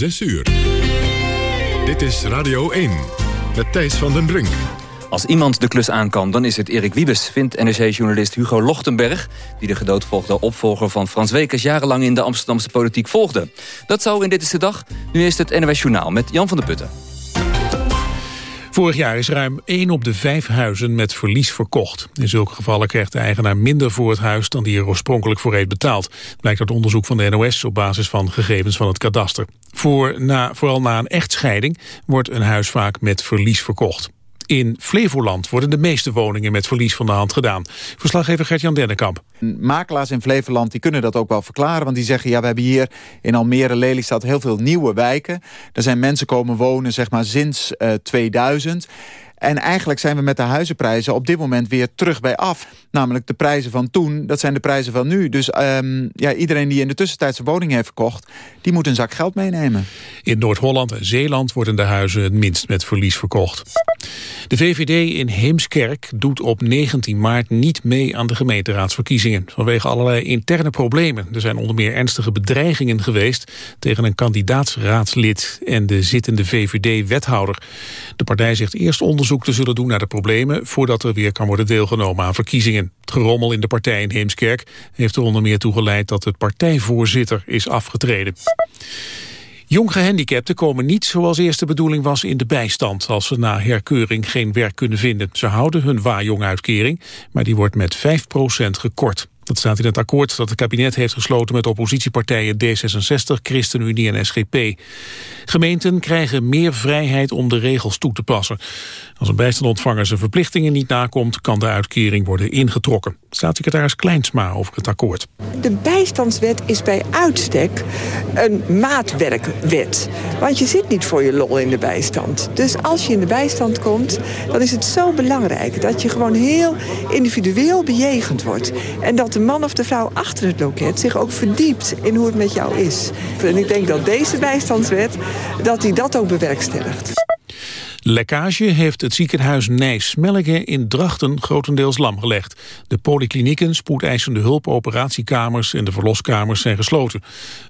6 uur. Dit is Radio 1 met Thijs van den Brink. Als iemand de klus aan kan, dan is het Erik Wiebes... vindt NRC-journalist Hugo Lochtenberg... die de gedoodvolgde opvolger van Frans Wekers... jarenlang in de Amsterdamse politiek volgde. Dat zou in Dit is de Dag. Nu is het NOS Journaal met Jan van der Putten. Vorig jaar is ruim 1 op de 5 huizen met verlies verkocht. In zulke gevallen krijgt de eigenaar minder voor het huis dan die er oorspronkelijk voor heeft betaald. Blijkt uit onderzoek van de NOS op basis van gegevens van het kadaster. Voor, na, vooral na een echtscheiding wordt een huis vaak met verlies verkocht. In Flevoland worden de meeste woningen met verlies van de hand gedaan. Verslaggever Gert-Jan Dennekamp. Makelaars in Flevoland die kunnen dat ook wel verklaren. Want die zeggen, ja, we hebben hier in Almere, Lelystad heel veel nieuwe wijken. Er zijn mensen komen wonen, zeg maar, sinds uh, 2000. En eigenlijk zijn we met de huizenprijzen op dit moment weer terug bij af. Namelijk de prijzen van toen, dat zijn de prijzen van nu. Dus um, ja, iedereen die in de tussentijd zijn woning heeft verkocht... die moet een zak geld meenemen. In Noord-Holland en Zeeland worden de huizen het minst met verlies verkocht. De VVD in Heemskerk doet op 19 maart niet mee aan de gemeenteraadsverkiezingen. Vanwege allerlei interne problemen. Er zijn onder meer ernstige bedreigingen geweest... tegen een kandidaatsraadslid en de zittende VVD-wethouder. De partij zegt eerst onderzoek te zullen doen naar de problemen... voordat er weer kan worden deelgenomen aan verkiezingen. Het gerommel in de partij in Heemskerk heeft er onder meer toe geleid... dat het partijvoorzitter is afgetreden. Jong gehandicapten komen niet zoals eerst de bedoeling was in de bijstand... als ze na herkeuring geen werk kunnen vinden. Ze houden hun waarjonguitkering, maar die wordt met 5% gekort. Dat staat in het akkoord dat het kabinet heeft gesloten met oppositiepartijen D66, ChristenUnie en SGP. Gemeenten krijgen meer vrijheid om de regels toe te passen. Als een bijstandontvanger zijn verplichtingen niet nakomt, kan de uitkering worden ingetrokken. Staatssecretaris Kleinsma over het akkoord. De bijstandswet is bij uitstek een maatwerkwet. Want je zit niet voor je lol in de bijstand. Dus als je in de bijstand komt, dan is het zo belangrijk... dat je gewoon heel individueel bejegend wordt. En dat de man of de vrouw achter het loket zich ook verdiept in hoe het met jou is. En ik denk dat deze bijstandswet, dat die dat ook bewerkstelligt. Lekkage heeft het ziekenhuis Nijs-Mellige in Drachten grotendeels lamgelegd. De polyklinieken, spoedeisende hulp, operatiekamers en de verloskamers zijn gesloten.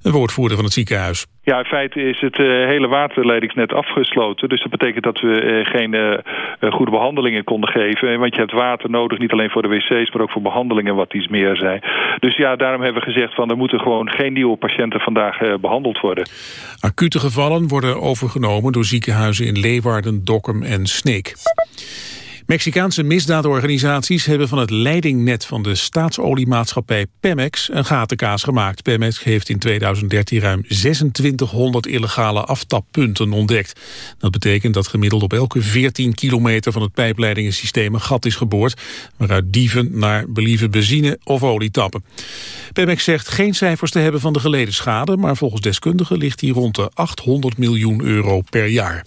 Een woordvoerder van het ziekenhuis. Ja, in feite is het uh, hele waterleidingsnet afgesloten. Dus dat betekent dat we uh, geen uh, goede behandelingen konden geven. Want je hebt water nodig, niet alleen voor de wc's, maar ook voor behandelingen wat iets meer zijn. Dus ja, daarom hebben we gezegd van er moeten gewoon geen nieuwe patiënten vandaag behandeld worden. Acute gevallen worden overgenomen door ziekenhuizen in Leeuwarden, Dokkum en Sneek. Mexicaanse misdaadorganisaties hebben van het leidingnet van de staatsoliemaatschappij Pemex een gatenkaas gemaakt. Pemex heeft in 2013 ruim 2600 illegale aftappunten ontdekt. Dat betekent dat gemiddeld op elke 14 kilometer van het pijpleidingensysteem een gat is geboord, waaruit dieven naar believen benzine of olie tappen. Pemex zegt geen cijfers te hebben van de geleden schade, maar volgens deskundigen ligt die rond de 800 miljoen euro per jaar.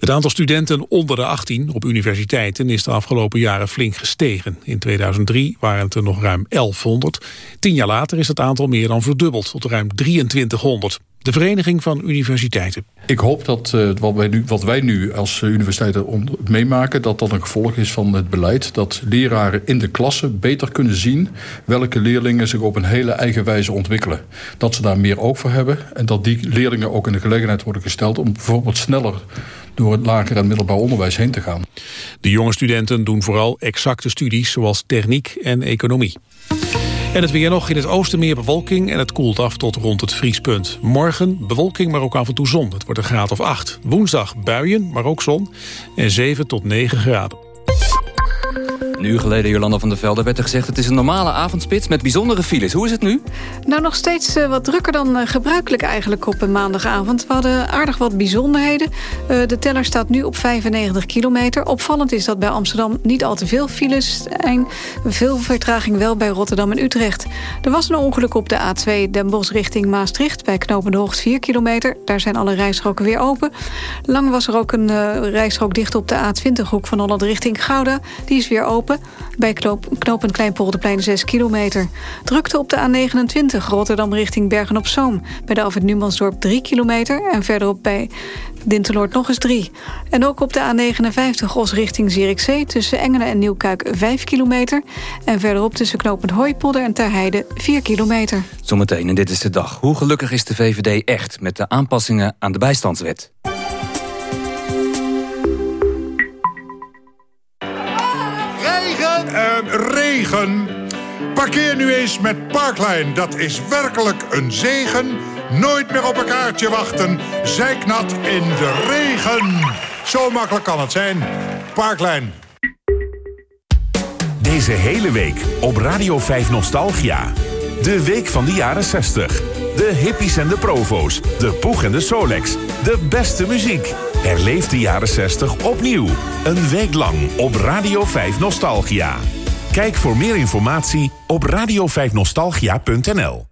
Het aantal studenten onder de 18 op universiteiten is de afgelopen jaren flink gestegen. In 2003 waren het er nog ruim 1100. Tien jaar later is het aantal meer dan verdubbeld tot ruim 2300. De Vereniging van Universiteiten. Ik hoop dat uh, wat, wij nu, wat wij nu als universiteiten meemaken... dat dat een gevolg is van het beleid. Dat leraren in de klasse beter kunnen zien... welke leerlingen zich op een hele eigen wijze ontwikkelen. Dat ze daar meer oog voor hebben. En dat die leerlingen ook in de gelegenheid worden gesteld... om bijvoorbeeld sneller door het lager en middelbaar onderwijs heen te gaan. De jonge studenten doen vooral exacte studies zoals techniek en economie. En het weer nog in het oosten meer bewolking en het koelt af tot rond het vriespunt. Morgen bewolking, maar ook af en toe zon. Het wordt een graad of 8. Woensdag buien, maar ook zon en 7 tot 9 graden. Een uur geleden, Jolanda van der Velde, werd er gezegd... het is een normale avondspits met bijzondere files. Hoe is het nu? Nou, nog steeds uh, wat drukker dan uh, gebruikelijk eigenlijk op een maandagavond. We hadden aardig wat bijzonderheden. Uh, de teller staat nu op 95 kilometer. Opvallend is dat bij Amsterdam niet al te veel files zijn. Veel vertraging wel bij Rotterdam en Utrecht. Er was een ongeluk op de A2 Den Bosch richting Maastricht... bij Knopende Hoogte 4 kilometer. Daar zijn alle rijstroken weer open. Lang was er ook een rijstrook dicht op de A20-hoek van Holland richting Gouda. Die is weer open. Bij knoop, knooppunt Kleinpolderplein 6 kilometer. Drukte op de A29 Rotterdam richting Bergen-op-Zoom. Bij de Alfred Numansdorp 3 kilometer. En verderop bij Dinteloord nog eens 3. En ook op de A59 Os richting Zierikzee... tussen Engelen en Nieuwkuik 5 kilometer. En verderop tussen knooppunt Hooipolder en Terheide 4 kilometer. Zometeen en dit is de dag. Hoe gelukkig is de VVD echt met de aanpassingen aan de bijstandswet? Uh, regen! Parkeer nu eens met Parklijn. Dat is werkelijk een zegen. Nooit meer op een kaartje wachten. Zijknat in de regen. Zo makkelijk kan het zijn. Parklijn. Deze hele week op Radio 5 Nostalgia. De week van de jaren 60. De hippies en de provo's. De poeg en de Solex. De beste muziek. Herleef de jaren 60 opnieuw. Een week lang op Radio 5 Nostalgia. Kijk voor meer informatie op radio5nostalgia.nl.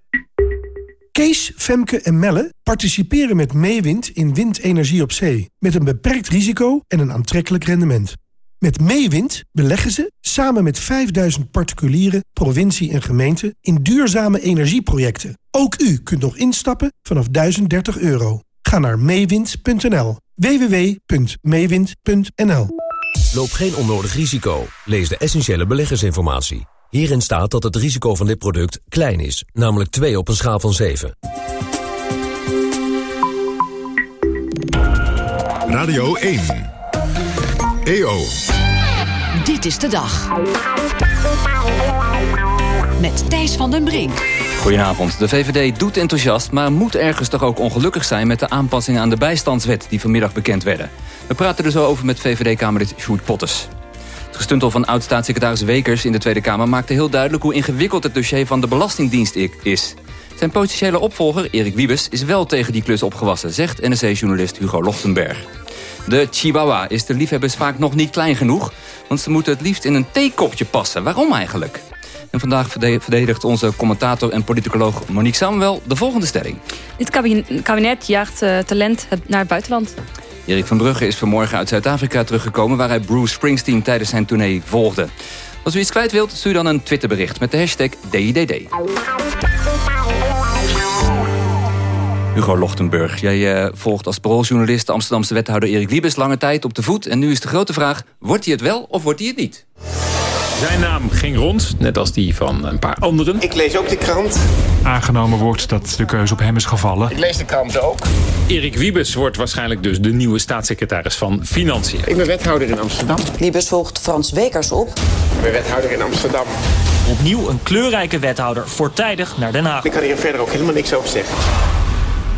Kees, Femke en Melle participeren met Meewind in windenergie op zee. Met een beperkt risico en een aantrekkelijk rendement. Met Meewind beleggen ze, samen met 5000 particulieren, provincie en gemeente... in duurzame energieprojecten. Ook u kunt nog instappen vanaf 1030 euro. Ga naar meewind.nl. www.meewind.nl Loop geen onnodig risico. Lees de essentiële beleggersinformatie. Hierin staat dat het risico van dit product klein is, namelijk 2 op een schaal van 7. Radio 1. EO. Dit is de dag. Met Thijs van den Brink. Goedenavond. De VVD doet enthousiast, maar moet ergens toch ook ongelukkig zijn... met de aanpassingen aan de bijstandswet die vanmiddag bekend werden. We praten er zo over met VVD-Kamerlid Sjoerd Potters. Het gestuntel van oud-staatssecretaris Wekers in de Tweede Kamer... maakte heel duidelijk hoe ingewikkeld het dossier van de Belastingdienst is. Zijn potentiële opvolger, Erik Wiebes, is wel tegen die klus opgewassen... zegt NRC-journalist Hugo Lochtenberg. De Chihuahua is de liefhebbers vaak nog niet klein genoeg... want ze moeten het liefst in een theekopje passen. Waarom eigenlijk? En vandaag verdedigt onze commentator en politicoloog Monique Samuel de volgende stelling. Dit kabinet jaagt uh, talent naar het buitenland. Erik van Brugge is vanmorgen uit Zuid-Afrika teruggekomen... waar hij Bruce Springsteen tijdens zijn tournee volgde. Als u iets kwijt wilt, stuur dan een Twitterbericht met de hashtag DIDD. Hugo Lochtenburg, jij uh, volgt als parooljournalist... de Amsterdamse wethouder Erik Wiebes lange tijd op de voet. En nu is de grote vraag, wordt hij het wel of wordt hij het niet? Zijn naam ging rond, net als die van een paar anderen. Ik lees ook de krant. Aangenomen wordt dat de keuze op hem is gevallen. Ik lees de krant ook. Erik Wiebes wordt waarschijnlijk dus de nieuwe staatssecretaris van Financiën. Ik ben wethouder in Amsterdam. Wiebes volgt Frans Wekers op. Ik ben wethouder in Amsterdam. Opnieuw een kleurrijke wethouder, voortijdig naar Den Haag. Ik kan hier verder ook helemaal niks over zeggen.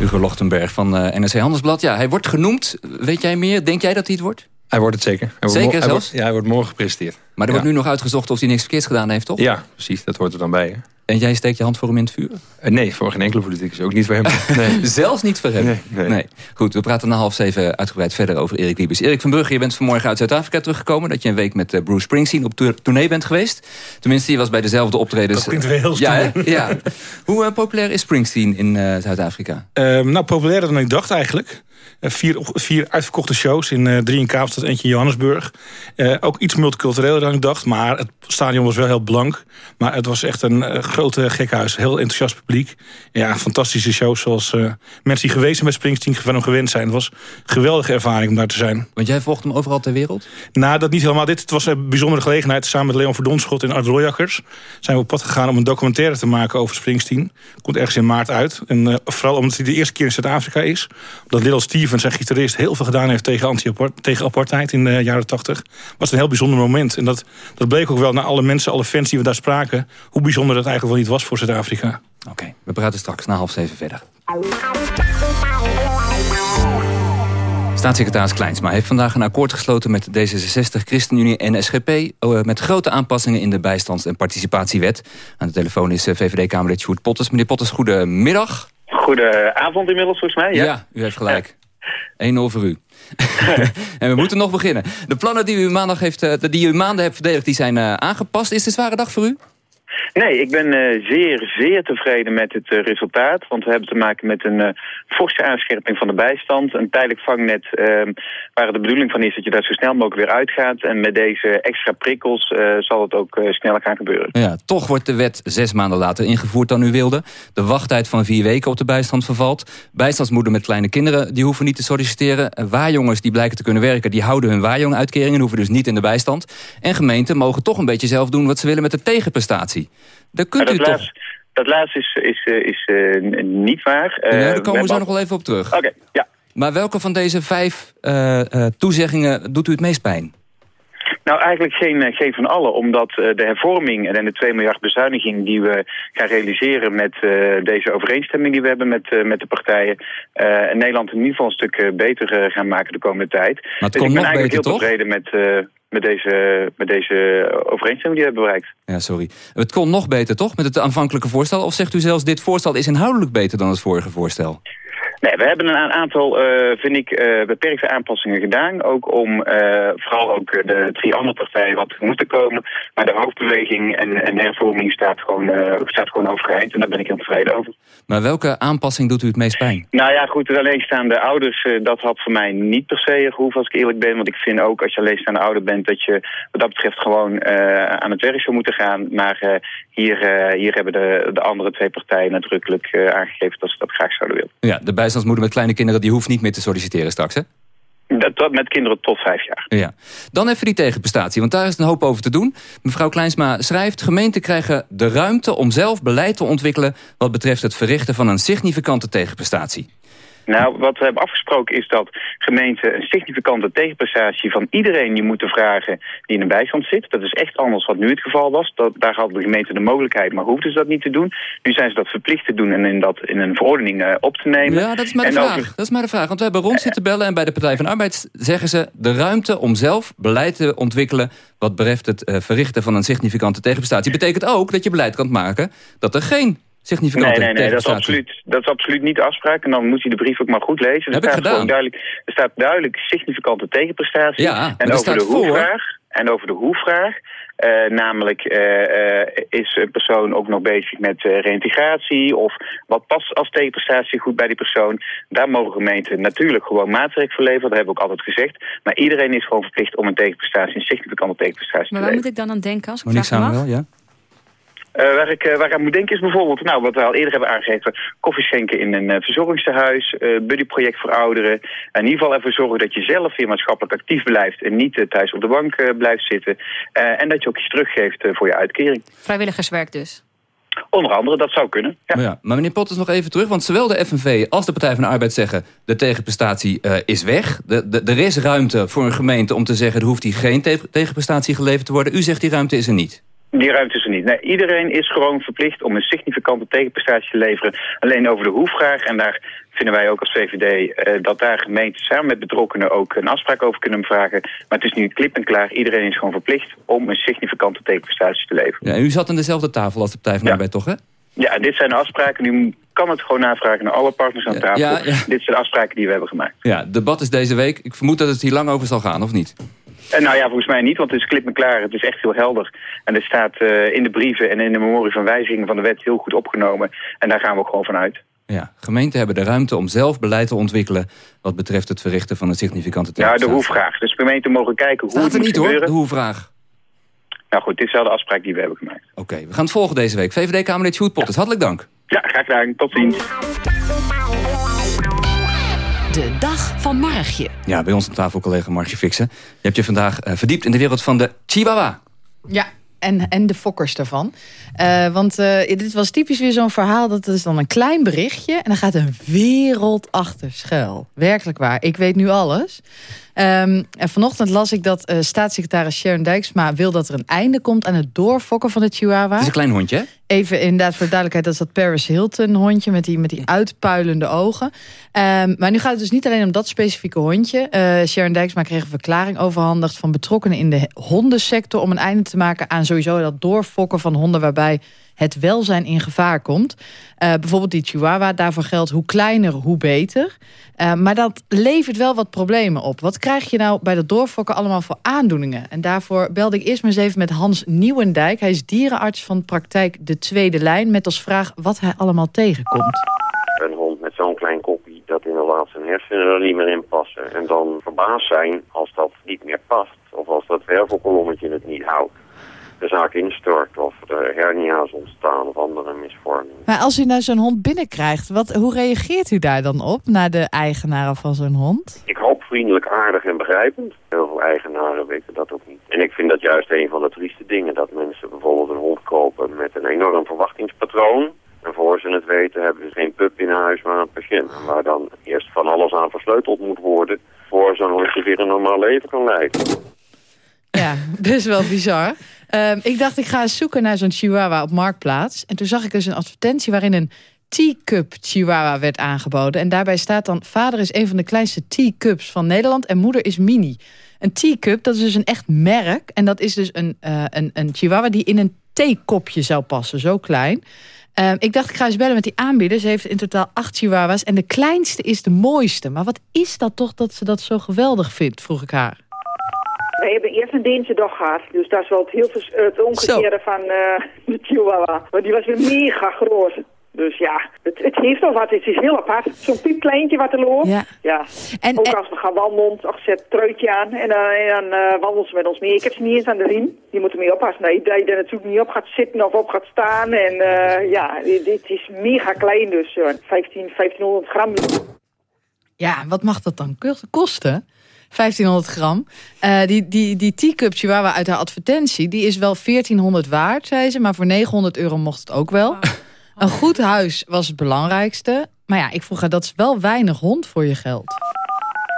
Hugo Lochtenberg van uh, NRC Handelsblad. Ja, hij wordt genoemd. Weet jij meer? Denk jij dat hij het wordt? Hij wordt het zeker. Hij zeker wordt, zelfs? ja, hij wordt morgen gepresenteerd. Maar er wordt nu nog uitgezocht of hij niks verkeerds gedaan heeft, toch? Ja, precies. Dat hoort er dan bij. Hè? En jij steekt je hand voor hem in het vuur? Uh, nee, voor geen enkele politicus. Ook niet voor hem. Nee. Zelfs niet voor hem? Nee, nee. nee, Goed, we praten na half zeven uitgebreid verder over Erik Wiebes. Erik van Brugge, je bent vanmorgen uit Zuid-Afrika teruggekomen. Dat je een week met uh, Bruce Springsteen op tournee bent geweest. Tenminste, je was bij dezelfde optredens. Dat klinkt weer heel ja, ja. Hoe uh, populair is Springsteen in Zuid-Afrika? Ehm, nou, populairder dan ik dacht eigenlijk. Vier, vier, uitverkochte shows. In uh, drie in Kaapstad, eentje in Johannesburg. Uh, ook iets multicultureler dan ik dacht. Maar het stadion was wel heel blank. Maar het was echt een grote gekhuis. Heel enthousiast publiek. Ja, fantastische shows zoals mensen die geweest zijn bij Springsteen van hem gewend zijn. Het was een geweldige ervaring om daar te zijn. Want jij volgt hem overal ter wereld? Nou, dat niet helemaal. Dit het was een bijzondere gelegenheid. Samen met Leon Verdonschot en Art Royakkers zijn we op pad gegaan om een documentaire te maken over Springsteen. Komt ergens in maart uit. En vooral omdat hij de eerste keer in Zuid-Afrika is. Omdat Little Steven, zijn gitarist, heel veel gedaan heeft tegen, anti tegen apartheid in de jaren 80. Was een heel bijzonder moment. En dat, dat bleek ook wel naar alle mensen, alle fans die we daar spraken... hoe bijzonder dat eigenlijk wel niet was voor Zuid-Afrika. Oké, okay, we praten straks na half zeven verder. Staatssecretaris Kleinsma heeft vandaag een akkoord gesloten met D66, ChristenUnie en SGP... met grote aanpassingen in de bijstands- en participatiewet. Aan de telefoon is VVD-Kamerlid Sjoerd Potters. Meneer Potters, goedemiddag. Goedenavond inmiddels, volgens mij. Ja, ja u heeft gelijk. 1-0 voor u. en we moeten nog beginnen. De plannen die u, maandag heeft, die u maanden hebt verdedigd, die zijn uh, aangepast. Is het een zware dag voor u? Nee, ik ben uh, zeer, zeer tevreden met het uh, resultaat. Want we hebben te maken met een uh, forse aanscherping van de bijstand. Een tijdelijk vangnet ehm, waar de bedoeling van is dat je daar zo snel mogelijk weer uitgaat. En met deze extra prikkels zal het ook sneller gaan gebeuren. Ja, toch wordt de wet zes maanden later ingevoerd dan u wilde. De wachttijd van vier weken op de bijstand vervalt. Bijstandsmoeder met kleine kinderen die hoeven niet te solliciteren. Waarjongens die blijken te kunnen werken, die houden hun waarjonguitkering en hoeven dus niet in de bijstand. En gemeenten mogen toch een beetje zelf doen wat ze willen met de tegenprestatie. Daar kunt dat u toch... Dat laatste is, is, is uh, niet waar. Uh, ja, daar komen we zo nog wel even op terug. Oké, okay, ja. Maar welke van deze vijf uh, toezeggingen doet u het meest pijn? Nou, eigenlijk geen, geen van alle, omdat de hervorming en de 2 miljard bezuiniging die we gaan realiseren met uh, deze overeenstemming die we hebben met, uh, met de partijen, uh, Nederland in ieder geval een stuk beter gaan maken de komende tijd. Maar het dus komt ik ben nog eigenlijk beter, heel toch? tevreden met, met, deze, met deze overeenstemming die we hebben bereikt. Ja, sorry. Het kon nog beter, toch, met het aanvankelijke voorstel? Of zegt u zelfs, dit voorstel is inhoudelijk beter dan het vorige voorstel? Nee, we hebben een aantal, uh, vind ik, uh, beperkte aanpassingen gedaan. Ook om uh, vooral ook de drie andere partijen wat moeten komen. Maar de hoofdbeweging en, en de hervorming staat gewoon, staat gewoon overeind. En daar ben ik heel tevreden over. Maar welke aanpassing doet u het meest pijn? Nou ja, goed, de alleenstaande ouders, dat had voor mij niet per se gehoeven als ik eerlijk ben. Want ik vind ook als je alleenstaande ouder bent dat je wat dat betreft gewoon aan het werk zou moeten gaan. Maar hier, hier hebben de, de andere twee partijen nadrukkelijk aangegeven dat ze dat graag zouden willen. Ja, de bijstandsmoeder met kleine kinderen... die hoeft niet meer te solliciteren straks, hè? Dat, met kinderen tot vijf jaar. Ja. Dan even die tegenprestatie, want daar is een hoop over te doen. Mevrouw Kleinsma schrijft... gemeenten krijgen de ruimte om zelf beleid te ontwikkelen... wat betreft het verrichten van een significante tegenprestatie. Nou, wat we hebben afgesproken is dat gemeenten een significante tegenprestatie van iedereen die moeten vragen die in een bijstand zit. Dat is echt anders wat nu het geval was. Dat, daar hadden de gemeente de mogelijkheid, maar hoefden ze dat niet te doen. Nu zijn ze dat verplicht te doen en in, dat, in een verordening uh, op te nemen. Ja, dat is maar de en vraag. Dat is maar de vraag. Want we hebben rond zitten bellen en bij de Partij van Arbeid zeggen ze de ruimte om zelf beleid te ontwikkelen wat betreft het uh, verrichten van een significante tegenprestatie. Betekent ook dat je beleid kan maken dat er geen significante nee, nee, nee, dat is, absoluut, dat is absoluut niet de afspraak. En dan moet je de brief ook maar goed lezen. Heb er, ik staat. Duidelijk, er staat duidelijk significante tegenprestatie. Ja, en er over staat de voor. hoe-vraag. En over de hoe-vraag. Uh, namelijk, uh, uh, is een persoon ook nog bezig met reïntegratie? Of wat past als tegenprestatie goed bij die persoon? Daar mogen gemeenten natuurlijk gewoon maatregelen voor leveren. Dat hebben we ook altijd gezegd. Maar iedereen is gewoon verplicht om een tegenprestatie, een significante tegenprestatie maar te waar leveren. moet ik dan aan denken als ik Monique vraag mag? Samuel, ja? Uh, waar, ik, uh, waar ik aan moet denken is bijvoorbeeld, nou, wat we al eerder hebben aangegeven, koffie schenken in een uh, verzorgingstehuis, buddyproject voor ouderen. In ieder geval ervoor zorgen dat je zelf weer maatschappelijk actief blijft en niet thuis op de bank blijft zitten. en dat je ook iets teruggeeft voor je uitkering. Vrijwilligerswerk dus? Onder andere, dat zou kunnen. Ja. Maar, ja, maar meneer Potters nog even terug, want zowel de FNV als de Partij van de Arbeid zeggen... de tegenprestatie is weg. De, de, er is ruimte voor een gemeente om te zeggen... er hoeft hier geen te tegenprestatie geleverd te worden. U zegt die ruimte is er niet. Die ruimte is er niet. Nee, iedereen is gewoon verplicht om een significante tegenprestatie te leveren. Alleen over de hoe-vraag. En daar vinden wij ook als VVD uh, dat daar gemeenten samen met betrokkenen ook een afspraak over kunnen vragen. Maar het is nu klip en klaar. Iedereen is gewoon verplicht om een significante tegenprestatie te leveren. Ja, en u zat aan dezelfde tafel als de Partij van Ja. Arbeid, toch hè? Ja, dit zijn de afspraken. U kan het gewoon navragen naar alle partners aan tafel. ja, ja. Dit zijn de afspraken die we hebben gemaakt. Ja, het debat is deze week. Ik vermoed dat het hier lang over zal gaan, of niet? En nou ja, volgens mij niet, want het is klip en klaar. Het is echt heel helder. En het staat uh, in de brieven en in de memorie van wijzigingen van de wet heel goed opgenomen. En daar gaan we ook gewoon van uit. Ja, gemeenten hebben de ruimte om zelf beleid te ontwikkelen... wat betreft het verrichten van een significante Ja, de hoe-vraag. Dus gemeenten mogen kijken hoe Staat het er niet hoor, de hoe-vraag. Nou goed, dit is wel de afspraak die we hebben gemaakt. Oké, we gaan het volgen deze week. VVD-Kamerlid Sjoerd Potters, hartelijk dank. Ja, graag gedaan. Tot ziens. De dag van Margje. Ja, bij ons aan tafel collega Margje Fixen. Je hebt je vandaag eh, verdiept in de wereld van de Chihuahua. Ja, en, en de fokkers daarvan. Eh, want eh, dit was typisch weer zo'n verhaal. Dat is dan een klein berichtje. En dan gaat een wereld achter schuil. Werkelijk waar. Ik weet nu alles. Ehm, en vanochtend las ik dat eh, staatssecretaris Sharon Dijksma... wil dat er een einde komt aan het doorfokken van de Chihuahua. Het is een klein hondje, hè? Even inderdaad voor de duidelijkheid, dat is dat Paris Hilton hondje met die, met die uitpuilende ogen. Ehm, maar nu gaat het dus niet alleen om dat specifieke hondje. Eh Sharon Dijksma kreeg een verklaring overhandigd van betrokkenen in de hondensector... om een einde te maken aan sowieso dat doorfokken van honden... waarbij het welzijn in gevaar komt. Uh, bijvoorbeeld die chihuahua, daarvoor geldt hoe kleiner, hoe beter. Uh, maar dat levert wel wat problemen op. Wat krijg je nou bij dat doorfokken allemaal voor aandoeningen? En daarvoor belde ik eerst maar eens even met Hans Nieuwendijk. Hij is dierenarts van praktijk De Tweede Lijn... met als vraag wat hij allemaal tegenkomt. Een hond met zo'n klein kopje dat inderdaad zijn hersenen er niet meer in passen. En dan verbaasd zijn als dat niet meer past. Of als dat wervelkolommetje het niet houdt de zaak instort of er hernia's ontstaan of andere misvormingen. Maar als u nou zo'n hond binnenkrijgt, wat, hoe reageert u daar dan op naar de eigenaren van zo'n hond? Ik hoop vriendelijk, aardig en begrijpend. Heel veel eigenaren weten dat ook niet. En ik vind dat juist een van de trieste dingen, dat mensen bijvoorbeeld een hond kopen met een enorm verwachtingspatroon. En voor ze het weten hebben ze geen pup in huis, maar een patiënt. Waar dan eerst van alles aan versleuteld moet worden, voor zo'n hondje weer een normaal leven kan leiden. Ja, best wel bizar. Um, ik dacht, ik ga zoeken naar zo'n chihuahua op Marktplaats. En toen zag ik dus een advertentie waarin een teacup chihuahua werd aangeboden. En daarbij staat dan, vader is een van de kleinste teacups van Nederland... en moeder is mini. Een teacup, dat is dus een echt merk. En dat is dus een, uh, een, een chihuahua die in een theekopje zou passen, zo klein. Uh, ik dacht, ik ga eens bellen met die aanbieder. Ze heeft in totaal acht chihuahuas. En de kleinste is de mooiste. Maar wat is dat toch dat ze dat zo geweldig vindt, vroeg ik haar. We hebben eerst een Deense dog gehad. Dus dat is wel het, heel het omgekeerde van uh, de Chihuahua. Maar die was weer mega groot. Dus ja, het, het heeft al wat. Het is heel apart. Zo'n piepkleintje wat er loopt. Ja. ja. En, Ook als we gaan wandelen, ach, zet het truitje aan en, uh, en dan uh, wandelen ze met ons mee. Ik heb ze niet eens aan de riem. Die moeten mee oppassen. Nee, dat je er natuurlijk niet op gaat zitten of op gaat staan. En uh, ja, dit, dit, is mega klein dus. 15, 1500 gram. Ja, wat mag dat dan kosten? 1500 gram. Uh, die die, die teacup chihuahua uit haar advertentie... die is wel 1400 waard, zei ze. Maar voor 900 euro mocht het ook wel. Een goed huis was het belangrijkste. Maar ja, ik vroeg haar, dat is wel weinig hond voor je geld.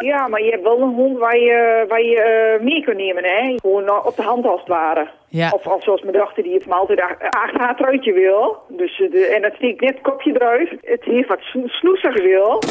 Ja, maar je hebt wel een hond waar je, waar je uh, mee kunt nemen, hè? Gewoon op de hand als het ware. Ja. Of, of zoals mijn dochter, die het me altijd achter haar truitje wil. Dus, de, en dat steekt net kopje eruit. Het heeft wat snoezig wil.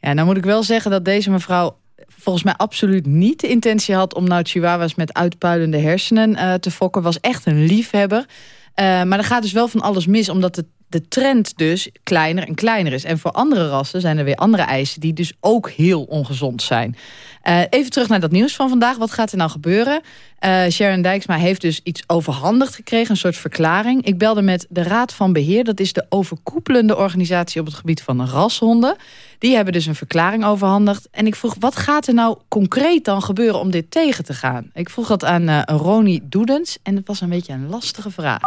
Ja, nou moet ik wel zeggen dat deze mevrouw volgens mij absoluut niet de intentie had... om nou chihuahuas met uitpuilende hersenen uh, te fokken. Was echt een liefhebber. Uh, maar er gaat dus wel van alles mis, omdat de, de trend dus kleiner en kleiner is. En voor andere rassen zijn er weer andere eisen... die dus ook heel ongezond zijn. Uh, even terug naar dat nieuws van vandaag. Wat gaat er nou gebeuren? Uh, Sharon Dijksma heeft dus iets overhandigd gekregen. Een soort verklaring. Ik belde met de Raad van Beheer. Dat is de overkoepelende organisatie op het gebied van rashonden. Die hebben dus een verklaring overhandigd. En ik vroeg, wat gaat er nou concreet dan gebeuren om dit tegen te gaan? Ik vroeg dat aan uh, Ronnie Doedens. En het was een beetje een lastige vraag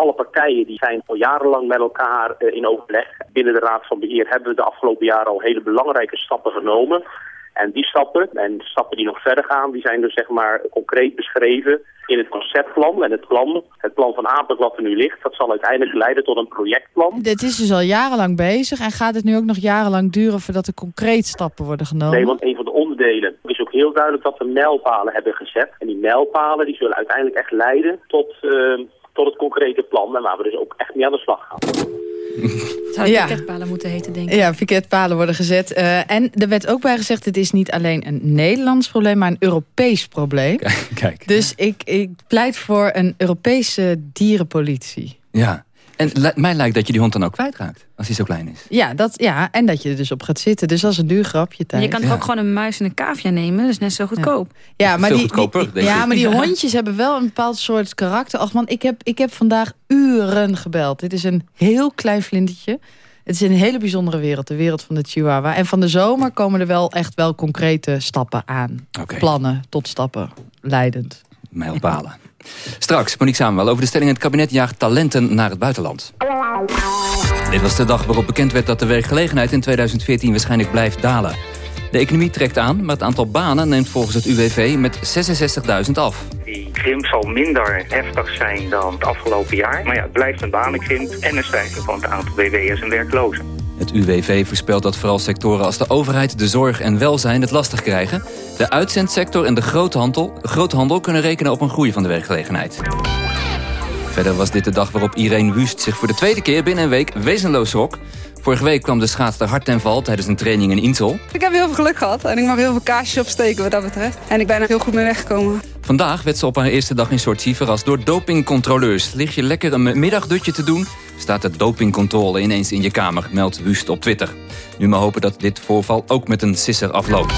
alle partijen die zijn al jarenlang met elkaar uh, in overleg. Binnen de Raad van Beheer hebben we de afgelopen jaren al hele belangrijke stappen genomen. En die stappen, en stappen die nog verder gaan, die zijn dus zeg maar concreet beschreven in het conceptplan. En het plan, het plan van APEC wat er nu ligt, dat zal uiteindelijk leiden tot een projectplan. Dit is dus al jarenlang bezig en gaat het nu ook nog jarenlang duren voordat er concreet stappen worden genomen? Nee, want een van de onderdelen is ook heel duidelijk dat we mijlpalen hebben gezet. En die mijlpalen die zullen uiteindelijk echt leiden tot, uh, tot het concrete plan en waar we dus ook echt mee aan de slag gaan. Het zou ja. piketpalen moeten heten, denk ik. Ja, piketpalen worden gezet. Uh, en er werd ook bij gezegd, het is niet alleen een Nederlands probleem... maar een Europees probleem. Kijk. Dus ik, ik pleit voor een Europese dierenpolitie. Ja, en mij lijkt dat je die hond dan ook kwijtraakt. Als hij zo klein is. Ja, dat, ja, en dat je er dus op gaat zitten. Dus dat is een duur grapje thuis. Je kan toch ook gewoon een muis en een kaafje nemen? Dat is net zo goedkoop. Ja, maar, Veel die, goedkoper, die, ja, maar die hondjes hebben wel een bepaald soort karakter. Ach man, ik heb, ik heb vandaag uren gebeld. Dit is een heel klein vlindertje. Het is een hele bijzondere wereld, de wereld van de Chihuahua. En van de zomer komen er wel echt wel concrete stappen aan. Okay. Plannen tot stappen, leidend. Mijlpalen. Straks, Monique Samuel, over de stelling... het kabinet jaagt talenten naar het buitenland. Dit was de dag waarop bekend werd dat de werkgelegenheid in 2014 waarschijnlijk blijft dalen. De economie trekt aan, maar het aantal banen neemt volgens het UWV met 66.000 af. Die krimp zal minder heftig zijn dan het afgelopen jaar. Maar ja, het blijft een banenkrimp en een stijging van het aantal BW'ers en werklozen. Het UWV voorspelt dat vooral sectoren als de overheid, de zorg en welzijn het lastig krijgen. De uitzendsector en de groothandel, groothandel kunnen rekenen op een groei van de werkgelegenheid. Verder was dit de dag waarop Irene Wust zich voor de tweede keer binnen een week wezenloos schrok. Vorige week kwam de schaatster hard ten val tijdens een training in Insel. Ik heb heel veel geluk gehad en ik mag heel veel kaarsjes opsteken wat dat betreft. En ik ben er heel goed mee weggekomen. Vandaag werd ze op haar eerste dag in Sochi verrast door dopingcontroleurs. Lig je lekker een middagdutje te doen, staat de dopingcontrole ineens in je kamer, meldt Wust op Twitter. Nu maar hopen dat dit voorval ook met een sisser afloopt.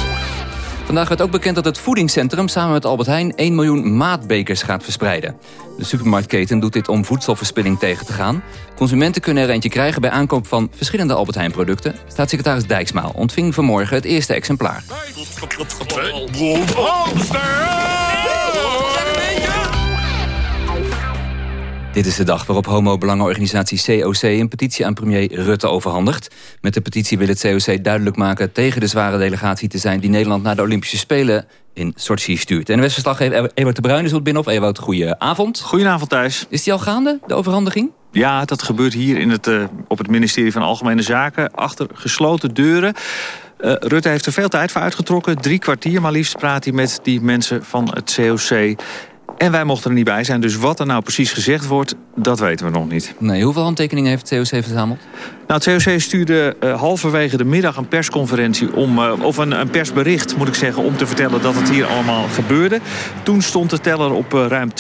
Vandaag werd ook bekend dat het voedingscentrum samen met Albert Heijn 1 miljoen maatbekers gaat verspreiden. De supermarktketen doet dit om voedselverspilling tegen te gaan. Consumenten kunnen er eentje krijgen bij aankoop van verschillende Albert Heijn producten. Staatssecretaris Dijksmaal ontving vanmorgen het eerste exemplaar. Dit is de dag waarop homo-belangenorganisatie COC een petitie aan premier Rutte overhandigt. Met de petitie wil het COC duidelijk maken tegen de zware delegatie te zijn... die Nederland naar de Olympische Spelen in Sochi stuurt. En de Westverslaggever Ewout de Bruin is op binnen. Of Ewout, goeie avond. Goedenavond thuis. Is die al gaande, de overhandiging? Ja, dat gebeurt hier in het, uh, op het ministerie van Algemene Zaken. Achter gesloten deuren. Uh, Rutte heeft er veel tijd voor uitgetrokken. Drie kwartier maar liefst praat hij met die mensen van het COC. En wij mochten er niet bij zijn. Dus wat er nou precies gezegd wordt, dat weten we nog niet. Nee, hoeveel handtekeningen heeft het COC verzameld? Nou, het COC stuurde uh, halverwege de middag een persconferentie... Om, uh, of een, een, persbericht, moet ik zeggen, om te vertellen dat het hier allemaal gebeurde. Toen stond de teller op uh, ruim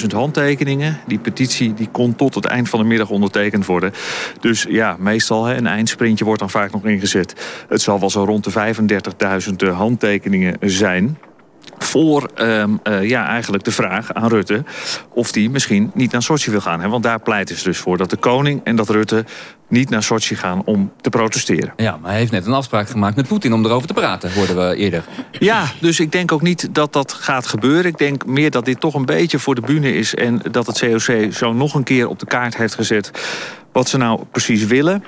32.000 handtekeningen. Die petitie die kon tot het eind van de middag ondertekend worden. Dus ja, meestal hè, een eindsprintje wordt dan vaak nog ingezet. Het zal wel zo rond de 35.000 handtekeningen zijn voor um, uh, ja, eigenlijk de vraag aan Rutte of die misschien niet naar Sochi wil gaan. Hè? Want daar pleiten ze dus voor dat de koning en dat Rutte niet naar Sochi gaan om te protesteren. Ja, maar hij heeft net een afspraak gemaakt met Poetin om erover te praten, hoorden we eerder. Ja, dus ik denk ook niet dat dat gaat gebeuren. Ik denk meer dat dit toch een beetje voor de bühne is... en dat het COC zo nog een keer op de kaart heeft gezet wat ze nou precies willen...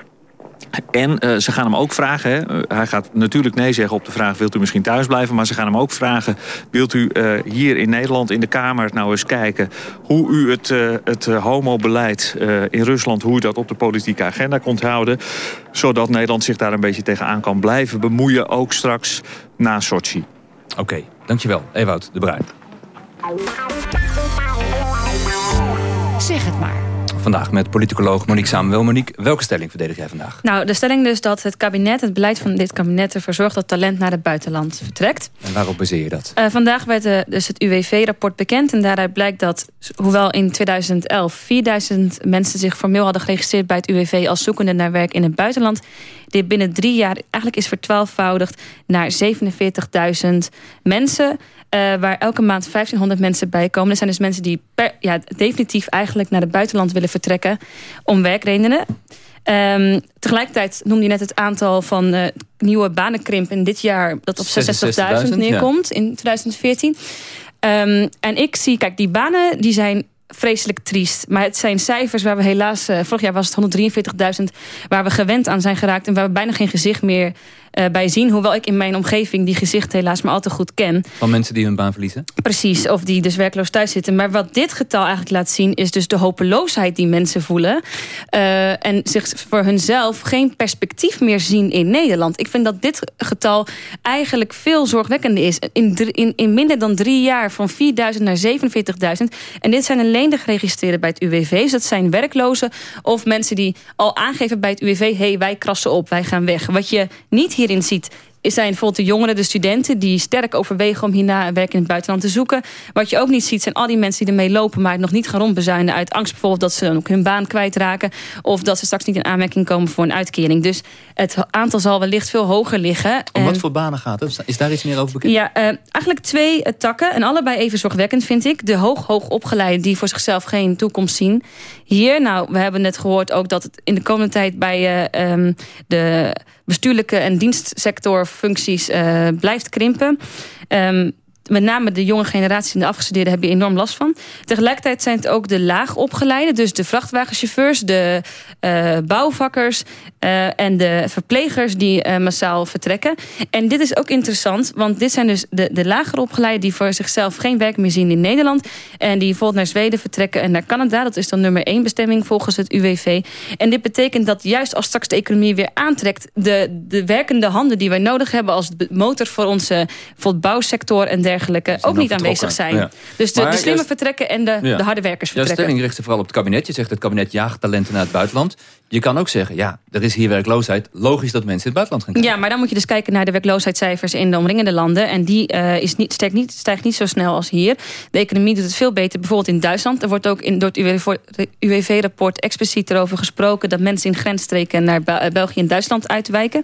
En uh, ze gaan hem ook vragen, hè, hij gaat natuurlijk nee zeggen op de vraag... wilt u misschien thuis blijven, maar ze gaan hem ook vragen... wilt u uh, hier in Nederland in de Kamer nou eens kijken... hoe u het, uh, het homobeleid in Rusland... hoe u dat op de politieke agenda kunt houden... zodat Nederland zich daar een beetje tegenaan kan blijven bemoeien... ook straks na Sochi. Oké, okay, dankjewel. Ewout de Bruin. Zeg het maar. Vandaag met politicoloog Monique Samuel. Monique, welke stelling verdedig jij vandaag? Nou, de stelling dus dat het kabinet, het beleid van dit kabinet... ervoor zorgt dat talent naar het buitenland vertrekt. En waarop baseer je dat? Uh, vandaag werd uh, dus het UWV-rapport bekend. En daaruit blijkt dat, hoewel in 2011 4000 mensen zich formeel hadden geregistreerd... bij het UWV als zoekende naar werk in het buitenland... dit binnen drie jaar eigenlijk is vertwaalvoudigd naar 47.000 mensen... Uh, waar elke maand 1500 mensen bij komen. Dat zijn dus mensen die per, ja, definitief eigenlijk naar het buitenland willen vertrekken om werkredenen. Um, tegelijkertijd noemde je net het aantal van uh, nieuwe banenkrimp in dit jaar dat op 66.000 neerkomt ja. in 2014. Um, en ik zie, kijk, die banen die zijn vreselijk triest. Maar het zijn cijfers waar we helaas... Uh, vorig jaar was het 143.000 waar we gewend aan zijn geraakt... en waar we bijna geen gezicht meer bij zien. Hoewel ik in mijn omgeving die gezichten helaas maar al te goed ken. Van mensen die hun baan verliezen? Precies, of die dus werkloos thuis zitten. Maar wat dit getal eigenlijk laat zien... is dus de hopeloosheid die mensen voelen. Uh, en zich voor hunzelf geen perspectief meer zien in Nederland. Ik vind dat dit getal eigenlijk veel zorgwekkender is. In, in, in minder dan drie jaar van 4.000 naar 47.000. En dit zijn alleen de geregistreerden bij het UWV. Dus dat zijn werklozen of mensen die al aangeven bij het UWV... hé, hey, wij krassen op, wij gaan weg. Wat je niet hierin ziet zijn bijvoorbeeld de jongeren, de studenten... die sterk overwegen om hierna werk in het buitenland te zoeken. Wat je ook niet ziet zijn al die mensen die ermee lopen... maar het nog niet gaan rondbezuinen uit angst bijvoorbeeld... dat ze dan ook hun baan kwijtraken... of dat ze straks niet in aanmerking komen voor een uitkering. Dus het aantal zal wellicht veel hoger liggen. Om wat voor banen gaat het? Is daar iets meer over bekend? Ja, uh, eigenlijk twee uh, takken. En allebei even zorgwekkend vind ik. De hoog, hoog opgeleiden die voor zichzelf geen toekomst zien. Hier, nou, we hebben net gehoord ook dat het in de komende tijd... bij uh, um, de bestuurlijke en dienstsectorfuncties uh, blijft krimpen. Um, met name de jonge generatie en de afgestudeerden hebben enorm last van. Tegelijkertijd zijn het ook de laag opgeleiden. Dus de vrachtwagenchauffeurs, de uh, bouwvakkers uh, en de verplegers die uh, massaal vertrekken. En dit is ook interessant, want dit zijn dus de, de lager opgeleiden... die voor zichzelf geen werk meer zien in Nederland. En die bijvoorbeeld naar Zweden vertrekken en naar Canada. Dat is dan nummer één bestemming volgens het UWV. En dit betekent dat juist als straks de economie weer aantrekt... de, de werkende handen die wij nodig hebben als motor voor onze bouwsector en dergelijke dergelijke ook niet aanwezig zijn. Ja. Dus de, de slimme vertrekken en de, de harde werkers vertrekken. Jouw stelling richt zich vooral op het kabinet. Je zegt het kabinet jaagt talenten naar het buitenland. Je kan ook zeggen, ja, er is hier werkloosheid. Logisch dat mensen in het buitenland gaan kijken. Ja, maar dan moet je dus kijken naar de werkloosheidscijfers in de omringende landen. En die uh, is niet, stijgt, niet, stijgt niet zo snel als hier. De economie doet het veel beter. Bijvoorbeeld in Duitsland. Er wordt ook in, door het UWV-rapport expliciet erover gesproken... dat mensen in grensstreken naar België en Duitsland uitwijken.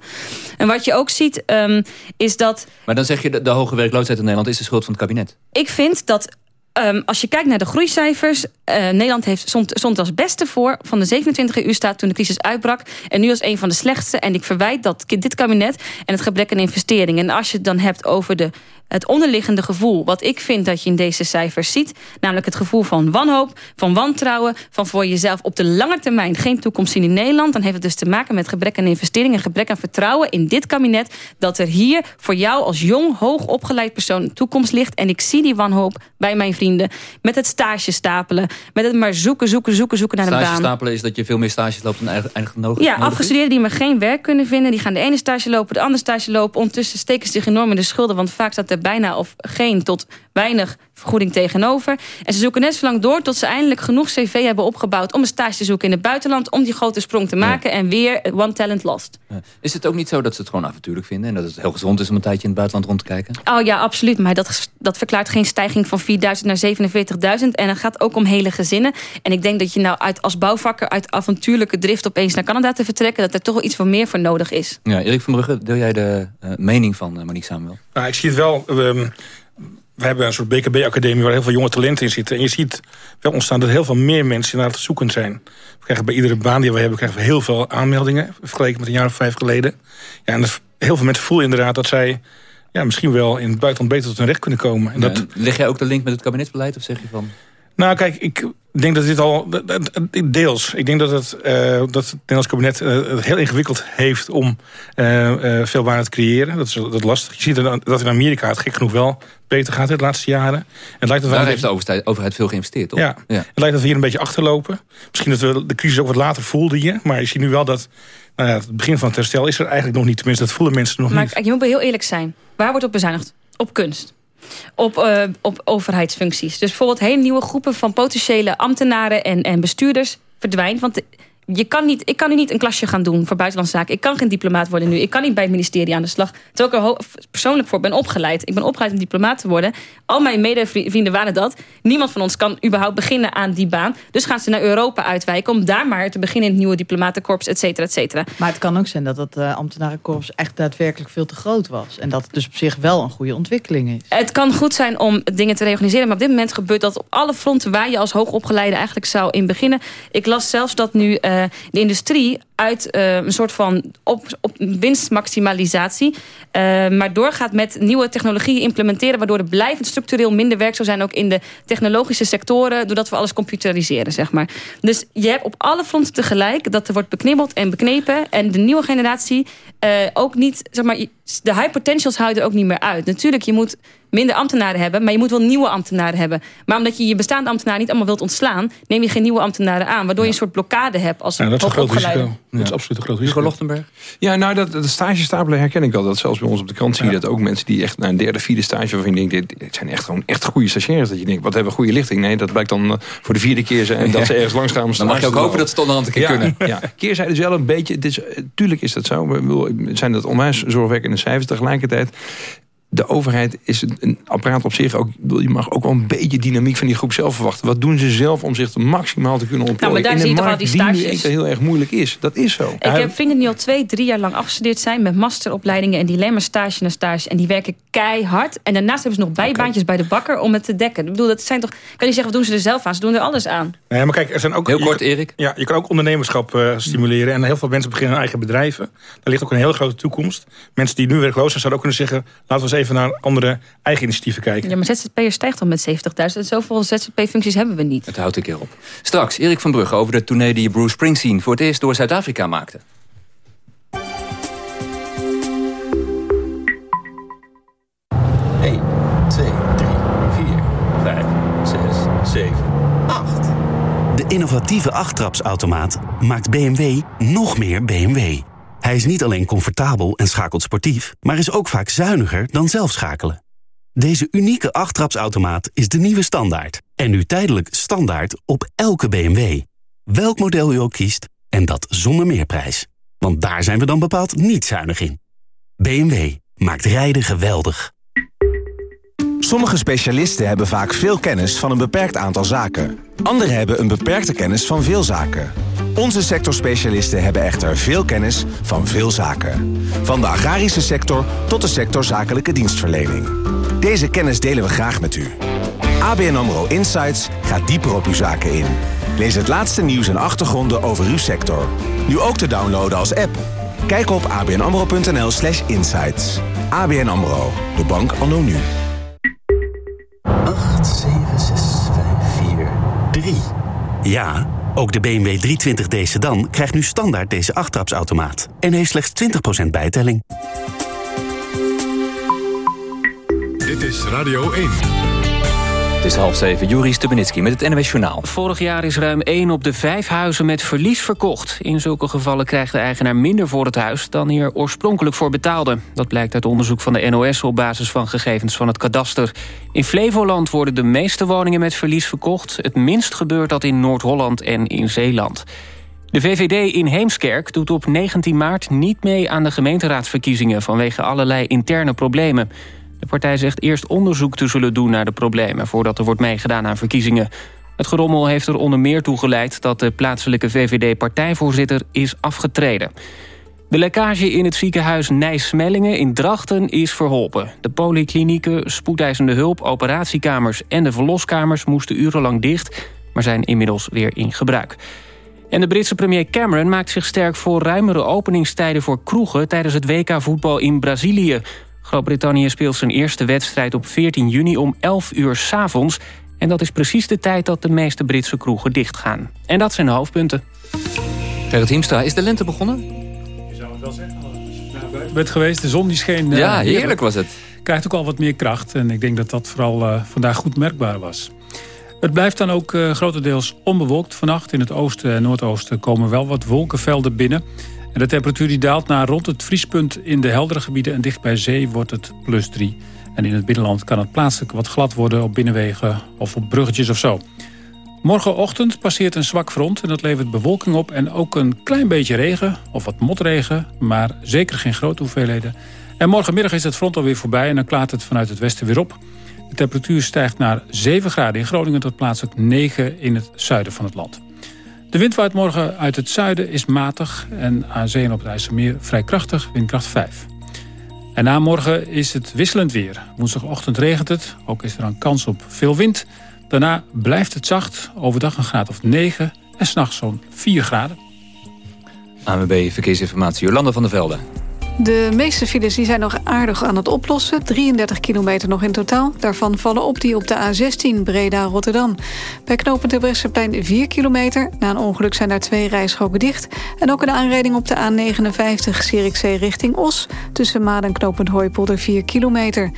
En wat je ook ziet, um, is dat... Maar dan zeg je, de, de hoge werkloosheid in Nederland is de schuld van het kabinet. Ik vind dat Um, als je kijkt naar de groeicijfers... Uh, Nederland heeft, stond als beste voor van de 27 EU-staat toen de crisis uitbrak. En nu als een van de slechtste. En ik verwijt dat dit kabinet en het gebrek aan investeringen. En als je het dan hebt over de het onderliggende gevoel... wat ik vind dat je in deze cijfers ziet... namelijk het gevoel van wanhoop, van wantrouwen... van voor jezelf op de lange termijn geen toekomst zien in Nederland... dan heeft het dus te maken met gebrek aan investeringen... en gebrek aan vertrouwen in dit kabinet... dat er hier voor jou als jong, hoog opgeleid persoon een toekomst ligt. En ik zie die wanhoop bij mijn vrienden. Met het stage stapelen. Met het maar zoeken, zoeken, zoeken, zoeken naar een baan. Stage stapelen is dat je veel meer stages loopt dan eigenlijk nodig Ja, afgestudeerden die maar geen werk kunnen vinden. Die gaan de ene stage lopen, de andere stage lopen. Ondertussen steken ze zich enorm in de schulden. Want vaak staat er bijna of geen tot weinig vergoeding tegenover. En ze zoeken net zo lang door tot ze eindelijk genoeg cv hebben opgebouwd... om een stage te zoeken in het buitenland... om die grote sprong te maken en weer one talent lost. Is het ook niet zo dat ze het gewoon avontuurlijk vinden... en dat het heel gezond is om een tijdje in het buitenland rond te kijken? Oh ja, absoluut. Maar dat, dat verklaart geen stijging van 4.000 naar 47.000. En het gaat ook om hele gezinnen. En ik denk dat je nou uit, als bouwvakker uit avontuurlijke drift... opeens naar Canada te vertrekken... dat er toch wel iets voor meer voor nodig is. Ja, Erik van Brugge, deel jij de uh, mening van uh, Monique Samuel? Nou, ik zie het wel... Um we hebben een soort BKB-academie waar heel veel jonge talenten in zitten. En je ziet wel ontstaan dat heel veel meer mensen naar het zoekend zijn. We krijgen bij iedere baan die we hebben krijgen we heel veel aanmeldingen. Vergeleken met een jaar of vijf geleden. Ja, en heel veel mensen voelen inderdaad dat zij ja, misschien wel in het buitenland beter tot hun recht kunnen komen. En ja, dat... Leg jij ook de link met het kabinetsbeleid of zeg je van... Nou, kijk, ik denk dat dit al... Deels. Ik denk dat het, uh, dat het Nederlands kabinet uh, het heel ingewikkeld heeft... om uh, veel banen te creëren. Dat is, dat is lastig. Je ziet dat in Amerika het gek genoeg wel beter gaat de laatste jaren. En lijkt dat Daar heeft de overheid veel geïnvesteerd, toch? Ja. ja. Het lijkt dat we hier een beetje achterlopen. Misschien dat we de crisis ook wat later voelden hier. Maar je ziet nu wel dat... Nou ja, het begin van het herstel is er eigenlijk nog niet. Tenminste, dat voelen mensen nog maar, niet. Maar je moet wel heel eerlijk zijn. Waar wordt op bezuinigd? Op kunst op, uh, op overheidsfuncties. Dus bijvoorbeeld hele nieuwe groepen van potentiële ambtenaren en, en bestuurders verdwijnt. Want je kan niet, ik kan nu niet een klasje gaan doen voor buitenlandse zaken. Ik kan geen diplomaat worden nu. Ik kan niet bij het ministerie aan de slag. Terwijl ik er persoonlijk voor ben opgeleid. Ik ben opgeleid om diplomaat te worden. Al mijn medevrienden waren dat. Niemand van ons kan überhaupt beginnen aan die baan. Dus gaan ze naar Europa uitwijken... om daar maar te beginnen in het nieuwe diplomatenkorps, et cetera, et cetera. Maar het kan ook zijn dat het uh, ambtenarenkorps echt daadwerkelijk veel te groot was. En dat het dus op zich wel een goede ontwikkeling is. Het kan goed zijn om dingen te reorganiseren. Maar op dit moment gebeurt dat op alle fronten... waar je als hoogopgeleide eigenlijk zou in beginnen. Ik las zelfs dat nu... Uh, de industrie uit uh, een soort van op, op winstmaximalisatie. Uh, maar doorgaat met nieuwe technologieën implementeren... waardoor er blijvend structureel minder werk zou zijn... ook in de technologische sectoren... doordat we alles computeriseren, zeg maar. Dus je hebt op alle fronten tegelijk... dat er wordt beknibbeld en beknepen... en de nieuwe generatie ook niet... zeg maar, de high potentials houden er ook niet meer uit. Natuurlijk, je moet minder ambtenaren hebben... maar je moet wel nieuwe ambtenaren hebben. Maar omdat je je bestaande ambtenaren niet allemaal wilt ontslaan... neem je geen nieuwe ambtenaren aan. Waardoor je een soort blokkade hebt als ja, dat is een groot risico. Ja. Dat is absoluut een groot risico. Lochtenberg? Ja, nou, dat, de stapelen herken ik al. Dat zelfs bij ons op de krant zie je dat ook mensen die echt naar een derde, vierde stage... waarvan je denkt, dit zijn echt gewoon echt goede stagiaires. Dat je denkt, wat hebben we goede lichting? Nee, dat blijkt dan voor de vierde keer zijn dat ze ergens langs gaan. Dan mag je ook hopen dat ze het onderhand een keer ja, kunnen. Ja, keerzijde is wel een beetje... Het is, tuurlijk is dat zo. We zijn dat onwijs zorgwekkende cijfers tegelijkertijd de overheid is een apparaat op zich ook. Je mag ook wel een beetje dynamiek van die groep zelf verwachten. Wat doen ze zelf om zich maximaal te kunnen ontplooien? Nou, maar daar in zie je toch al die stages. Die heel erg moeilijk is. Dat is zo. Ik heb vrienden die al twee, drie jaar lang afgestudeerd zijn met masteropleidingen en die alleen maar stage na stage en die werken keihard. En daarnaast hebben ze nog bijbaantjes okay. bij de bakker om het te dekken. Ik bedoel, dat zijn toch. Kan je zeggen, wat doen ze er zelf aan? Ze doen er alles aan. Nee, maar kijk, er zijn ook. Heel kort, Erik. Ja, je kan ook ondernemerschap uh, stimuleren en heel veel mensen beginnen eigen bedrijven. Daar ligt ook een hele grote toekomst. Mensen die nu werkloos zijn, zouden ook kunnen zeggen: laten we eens even naar andere eigen initiatieven kijken. Ja, maar ZZP'er stijgt al met 70.000. Zoveel ZZP-functies hebben we niet. Het houdt een keer op. Straks Erik van Brugge over de tournee die Bruce Springsteen... voor het eerst door Zuid-Afrika maakte. 1, 2, 3, 4, 5, 6, 7, 8. De innovatieve achttrapsautomaat maakt BMW nog meer BMW. Hij is niet alleen comfortabel en schakelt sportief, maar is ook vaak zuiniger dan zelf schakelen. Deze unieke achttrapsautomaat is de nieuwe standaard. En nu tijdelijk standaard op elke BMW. Welk model u ook kiest, En dat zonder meerprijs. Want daar zijn we dan bepaald niet zuinig in. BMW maakt rijden geweldig. Sommige specialisten hebben vaak veel kennis van een beperkt aantal zaken. Anderen hebben een beperkte kennis van veel zaken. Onze sectorspecialisten hebben echter veel kennis van veel zaken. Van de agrarische sector tot de sector zakelijke dienstverlening. Deze kennis delen we graag met u. ABN AMRO Insights gaat dieper op uw zaken in. Lees het laatste nieuws en achtergronden over uw sector. Nu ook te downloaden als app. Kijk op abnamro.nl slash insights. ABN AMRO, de bank anno nu. 8, 7, 6, 5, 4, 3. Ja, ook de BMW 320d sedan krijgt nu standaard deze achttrapsautomaat. En heeft slechts 20% bijtelling. Dit is Radio 1. Het is half zeven. Juri Stubenitski met het NWS Journaal. Vorig jaar is ruim 1 op de 5 huizen met verlies verkocht. In zulke gevallen krijgt de eigenaar minder voor het huis... dan hier oorspronkelijk voor betaalde. Dat blijkt uit onderzoek van de NOS op basis van gegevens van het kadaster. In Flevoland worden de meeste woningen met verlies verkocht. Het minst gebeurt dat in Noord-Holland en in Zeeland. De VVD in Heemskerk doet op 19 maart niet mee aan de gemeenteraadsverkiezingen... vanwege allerlei interne problemen. De partij zegt eerst onderzoek te zullen doen naar de problemen... voordat er wordt meegedaan aan verkiezingen. Het gerommel heeft er onder meer toe geleid... dat de plaatselijke VVD-partijvoorzitter is afgetreden. De lekkage in het ziekenhuis Nijs-Smellingen in Drachten is verholpen. De polyklinieken, spoedeisende hulp, operatiekamers en de verloskamers... moesten urenlang dicht, maar zijn inmiddels weer in gebruik. En de Britse premier Cameron maakt zich sterk voor ruimere openingstijden voor kroegen... tijdens het WK-voetbal in Brazilië... Groot-Brittannië speelt zijn eerste wedstrijd op 14 juni om 11 uur s avonds. En dat is precies de tijd dat de meeste Britse kroegen dichtgaan. En dat zijn de hoofdpunten. Gerrit Hiemstra, is de lente begonnen? Je zou het wel zeggen. Je bent geweest, de zon die scheen. Uh, ja, heerlijk was het. Krijgt ook al wat meer kracht. En ik denk dat dat vooral uh, vandaag goed merkbaar was. Het blijft dan ook uh, grotendeels onbewolkt. Vannacht in het oosten en noordoosten komen wel wat wolkenvelden binnen. De temperatuur die daalt naar rond het vriespunt in de heldere gebieden... en dicht bij zee wordt het plus 3. En in het binnenland kan het plaatselijk wat glad worden op binnenwegen... of op bruggetjes of zo. Morgenochtend passeert een zwak front en dat levert bewolking op... en ook een klein beetje regen, of wat motregen... maar zeker geen grote hoeveelheden. En morgenmiddag is het front alweer voorbij... en dan klaart het vanuit het westen weer op. De temperatuur stijgt naar 7 graden in Groningen... tot plaatselijk 9 in het zuiden van het land. De wind waait morgen uit het zuiden is matig en aan zee en op het IJsselmeer vrij krachtig, windkracht 5. En na morgen is het wisselend weer. Woensdagochtend regent het, ook is er een kans op veel wind. Daarna blijft het zacht, overdag een graad of 9 en s'nachts zo'n 4 graden. ANWB Verkeersinformatie, Jolanda van der Velde. De meeste files die zijn nog aardig aan het oplossen. 33 kilometer nog in totaal. Daarvan vallen op die op de A16 Breda-Rotterdam. Bij knooppunt Terbrechtseplein 4 kilometer. Na een ongeluk zijn daar twee rijstroken dicht. En ook een aanrijding op de A59 Zierikzee richting Os. Tussen Maden en knooppunt Hooipolder 4 kilometer.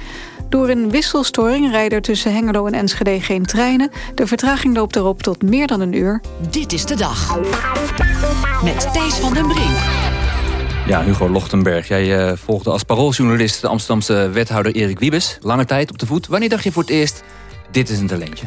Door een wisselstoring rijden er tussen Hengelo en Enschede geen treinen. De vertraging loopt erop tot meer dan een uur. Dit is de dag. Met Thijs van den Brink. Ja, Hugo Lochtenberg, jij uh, volgde als parooljournalist... de Amsterdamse wethouder Erik Wiebes. Lange tijd op de voet. Wanneer dacht je voor het eerst, dit is een talentje?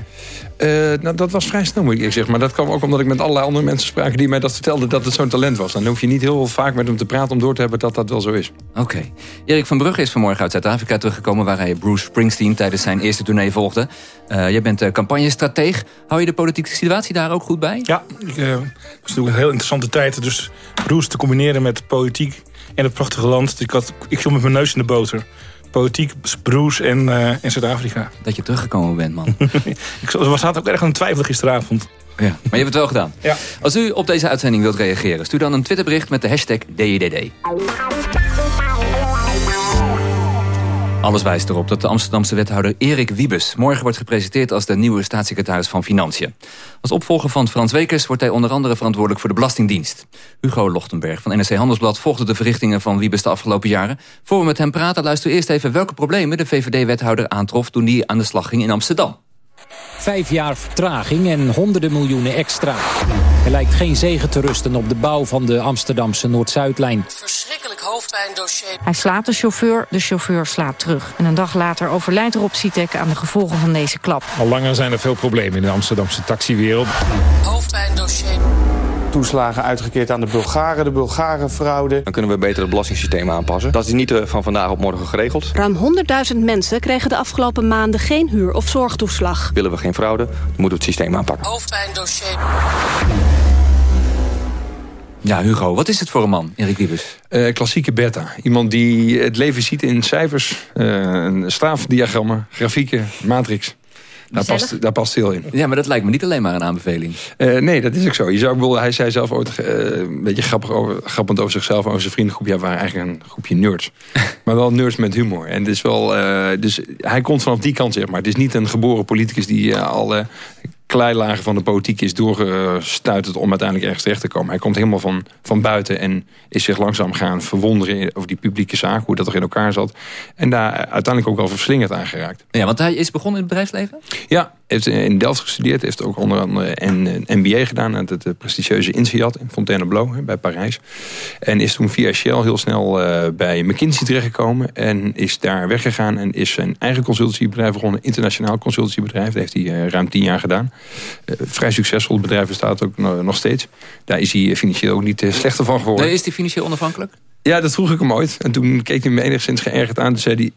Uh, nou, dat was vrij snel, moet ik zeggen. Maar dat kwam ook omdat ik met allerlei andere mensen sprak... die mij dat vertelden dat het zo'n talent was. Dan hoef je niet heel vaak met hem te praten om door te hebben dat dat wel zo is. Oké. Okay. Erik van Brugge is vanmorgen uit Zuid-Afrika teruggekomen... waar hij Bruce Springsteen tijdens zijn eerste tournee volgde. Uh, jij bent uh, campagnestratege. Hou je de politieke situatie daar ook goed bij? Ja, ik, uh, het was natuurlijk een heel interessante tijd. Dus Bruce te combineren met politiek en het prachtige land. Ik, had, ik viel met mijn neus in de boter politiek, Bruce en, uh, en Zuid-Afrika. Dat je teruggekomen bent, man. ik was ook erg aan het twijfelen gisteravond. Ja, maar je hebt het wel gedaan. Ja. Als u op deze uitzending wilt reageren... stuur dan een Twitterbericht met de hashtag DIDD. Alles wijst erop dat de Amsterdamse wethouder Erik Wiebes... morgen wordt gepresenteerd als de nieuwe staatssecretaris van Financiën. Als opvolger van Frans Wekers wordt hij onder andere verantwoordelijk voor de Belastingdienst. Hugo Lochtenberg van NRC Handelsblad volgde de verrichtingen van Wiebes de afgelopen jaren. Voor we met hem praten, luister eerst even welke problemen de VVD-wethouder aantrof... toen hij aan de slag ging in Amsterdam. Vijf jaar vertraging en honderden miljoenen extra. Er lijkt geen zegen te rusten op de bouw van de Amsterdamse Noord-Zuidlijn. Verschrikkelijk hoofdpijndossier. Hij slaat de chauffeur, de chauffeur slaat terug. En een dag later overlijdt Rob Sitek aan de gevolgen van deze klap. Al langer zijn er veel problemen in de Amsterdamse taxiwereld. Hoofdpijndossier. Toeslagen uitgekeerd aan de Bulgaren, de Bulgarenfraude. Dan kunnen we beter het belastingssysteem aanpassen. Dat is niet eh, van vandaag op morgen geregeld. Ruim 100.000 mensen kregen de afgelopen maanden geen huur- of zorgtoeslag. Willen we geen fraude, dan moeten we het systeem aanpakken. Hoofdpijndossier. Ja, Hugo, wat is het voor een man, Erik Wiebes? Uh, klassieke beta. Iemand die het leven ziet in cijfers, uh, staafdiagrammen, grafieken, matrix. Daar past, daar past heel in. Ja, maar dat lijkt me niet alleen maar een aanbeveling. Uh, nee, dat is ook zo. Je zou, hij zei zelf ooit een beetje grappig over, grappend over zichzelf... over zijn vriendengroep. Ja, waren eigenlijk een groepje nerds. maar wel nerds met humor. En het is wel, dus hij komt vanaf die kant, zeg maar. Het is niet een geboren politicus die al kleilagen van de politiek is doorgestuiterd om uiteindelijk ergens terecht te komen. Hij komt helemaal van, van buiten en is zich langzaam gaan verwonderen over die publieke zaak, hoe dat er in elkaar zat. En daar uiteindelijk ook wel verslingerd aan geraakt. Ja, want hij is begonnen in het bedrijfsleven? Ja, heeft in Delft gestudeerd. Heeft ook onder andere een, MBA gedaan aan het prestigieuze INSEAD in Fontainebleau bij Parijs. En is toen via Shell heel snel uh, bij McKinsey terechtgekomen. En is daar weggegaan en is zijn eigen consultiebedrijf begonnen. Internationaal consultiebedrijf. Dat heeft hij uh, ruim tien jaar gedaan. Vrij succesvol. Het bedrijf bestaat ook nog steeds. Daar is hij financieel ook niet slechter van geworden. Nee, is hij financieel onafhankelijk? Ja, dat vroeg ik hem ooit. En toen keek hij me enigszins geërgerd aan. Toen zei hij,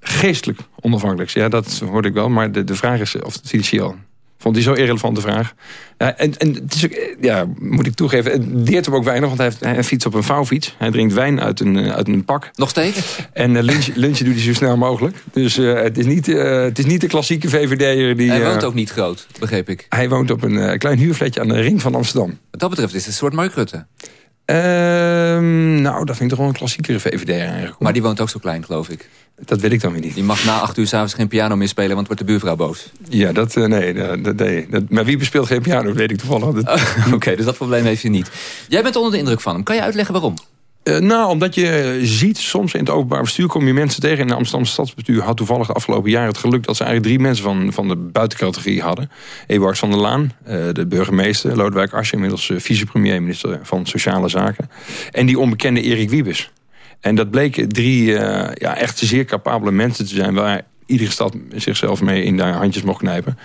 geestelijk onafhankelijk. Ja, dat hoorde ik wel. Maar de, de vraag is of het financieel. Vond hij zo irrelevante vraag. Ja, en, en het is ook, ja, moet ik toegeven, het deert hem ook weinig. Want hij, heeft, hij fietst op een vouwfiets. Hij drinkt wijn uit een, uit een pak. Nog steeds? En uh, lunch, lunchen doet hij zo snel mogelijk. Dus uh, het, is niet, uh, het is niet de klassieke VVD'er. Die, hij woont ook niet groot, begreep ik. Hij woont op een klein huurfletje aan de ring van Amsterdam. Wat dat betreft is het een soort Mark Rutte. Ehm, nou, dat vind ik toch wel een klassiekere VVD eigenlijk. Maar die woont ook zo klein, geloof ik. Dat weet ik dan weer niet. Die mag na acht uur s'avonds geen piano meer spelen, want wordt de buurvrouw boos. Ja, dat, uh, nee, dat, nee. Dat, maar wie bespeelt geen piano, dat weet ik toevallig. Oké, okay, dus dat probleem heeft je niet. Jij bent onder de indruk van hem. Kan je uitleggen waarom? Uh, nou, omdat je ziet, soms in het openbaar bestuur kom je mensen tegen. In de Amsterdamse stadsbestuur had toevallig de afgelopen jaren het geluk... dat ze eigenlijk drie mensen van, van de buitencategorie hadden. Eduard van der Laan, uh, de burgemeester. Lodewijk Asscher, inmiddels uh, vicepremier, minister van Sociale Zaken. En die onbekende Erik Wiebes. En dat bleken drie ja, echt zeer capabele mensen te zijn... waar iedere stad zichzelf mee in de handjes mocht knijpen.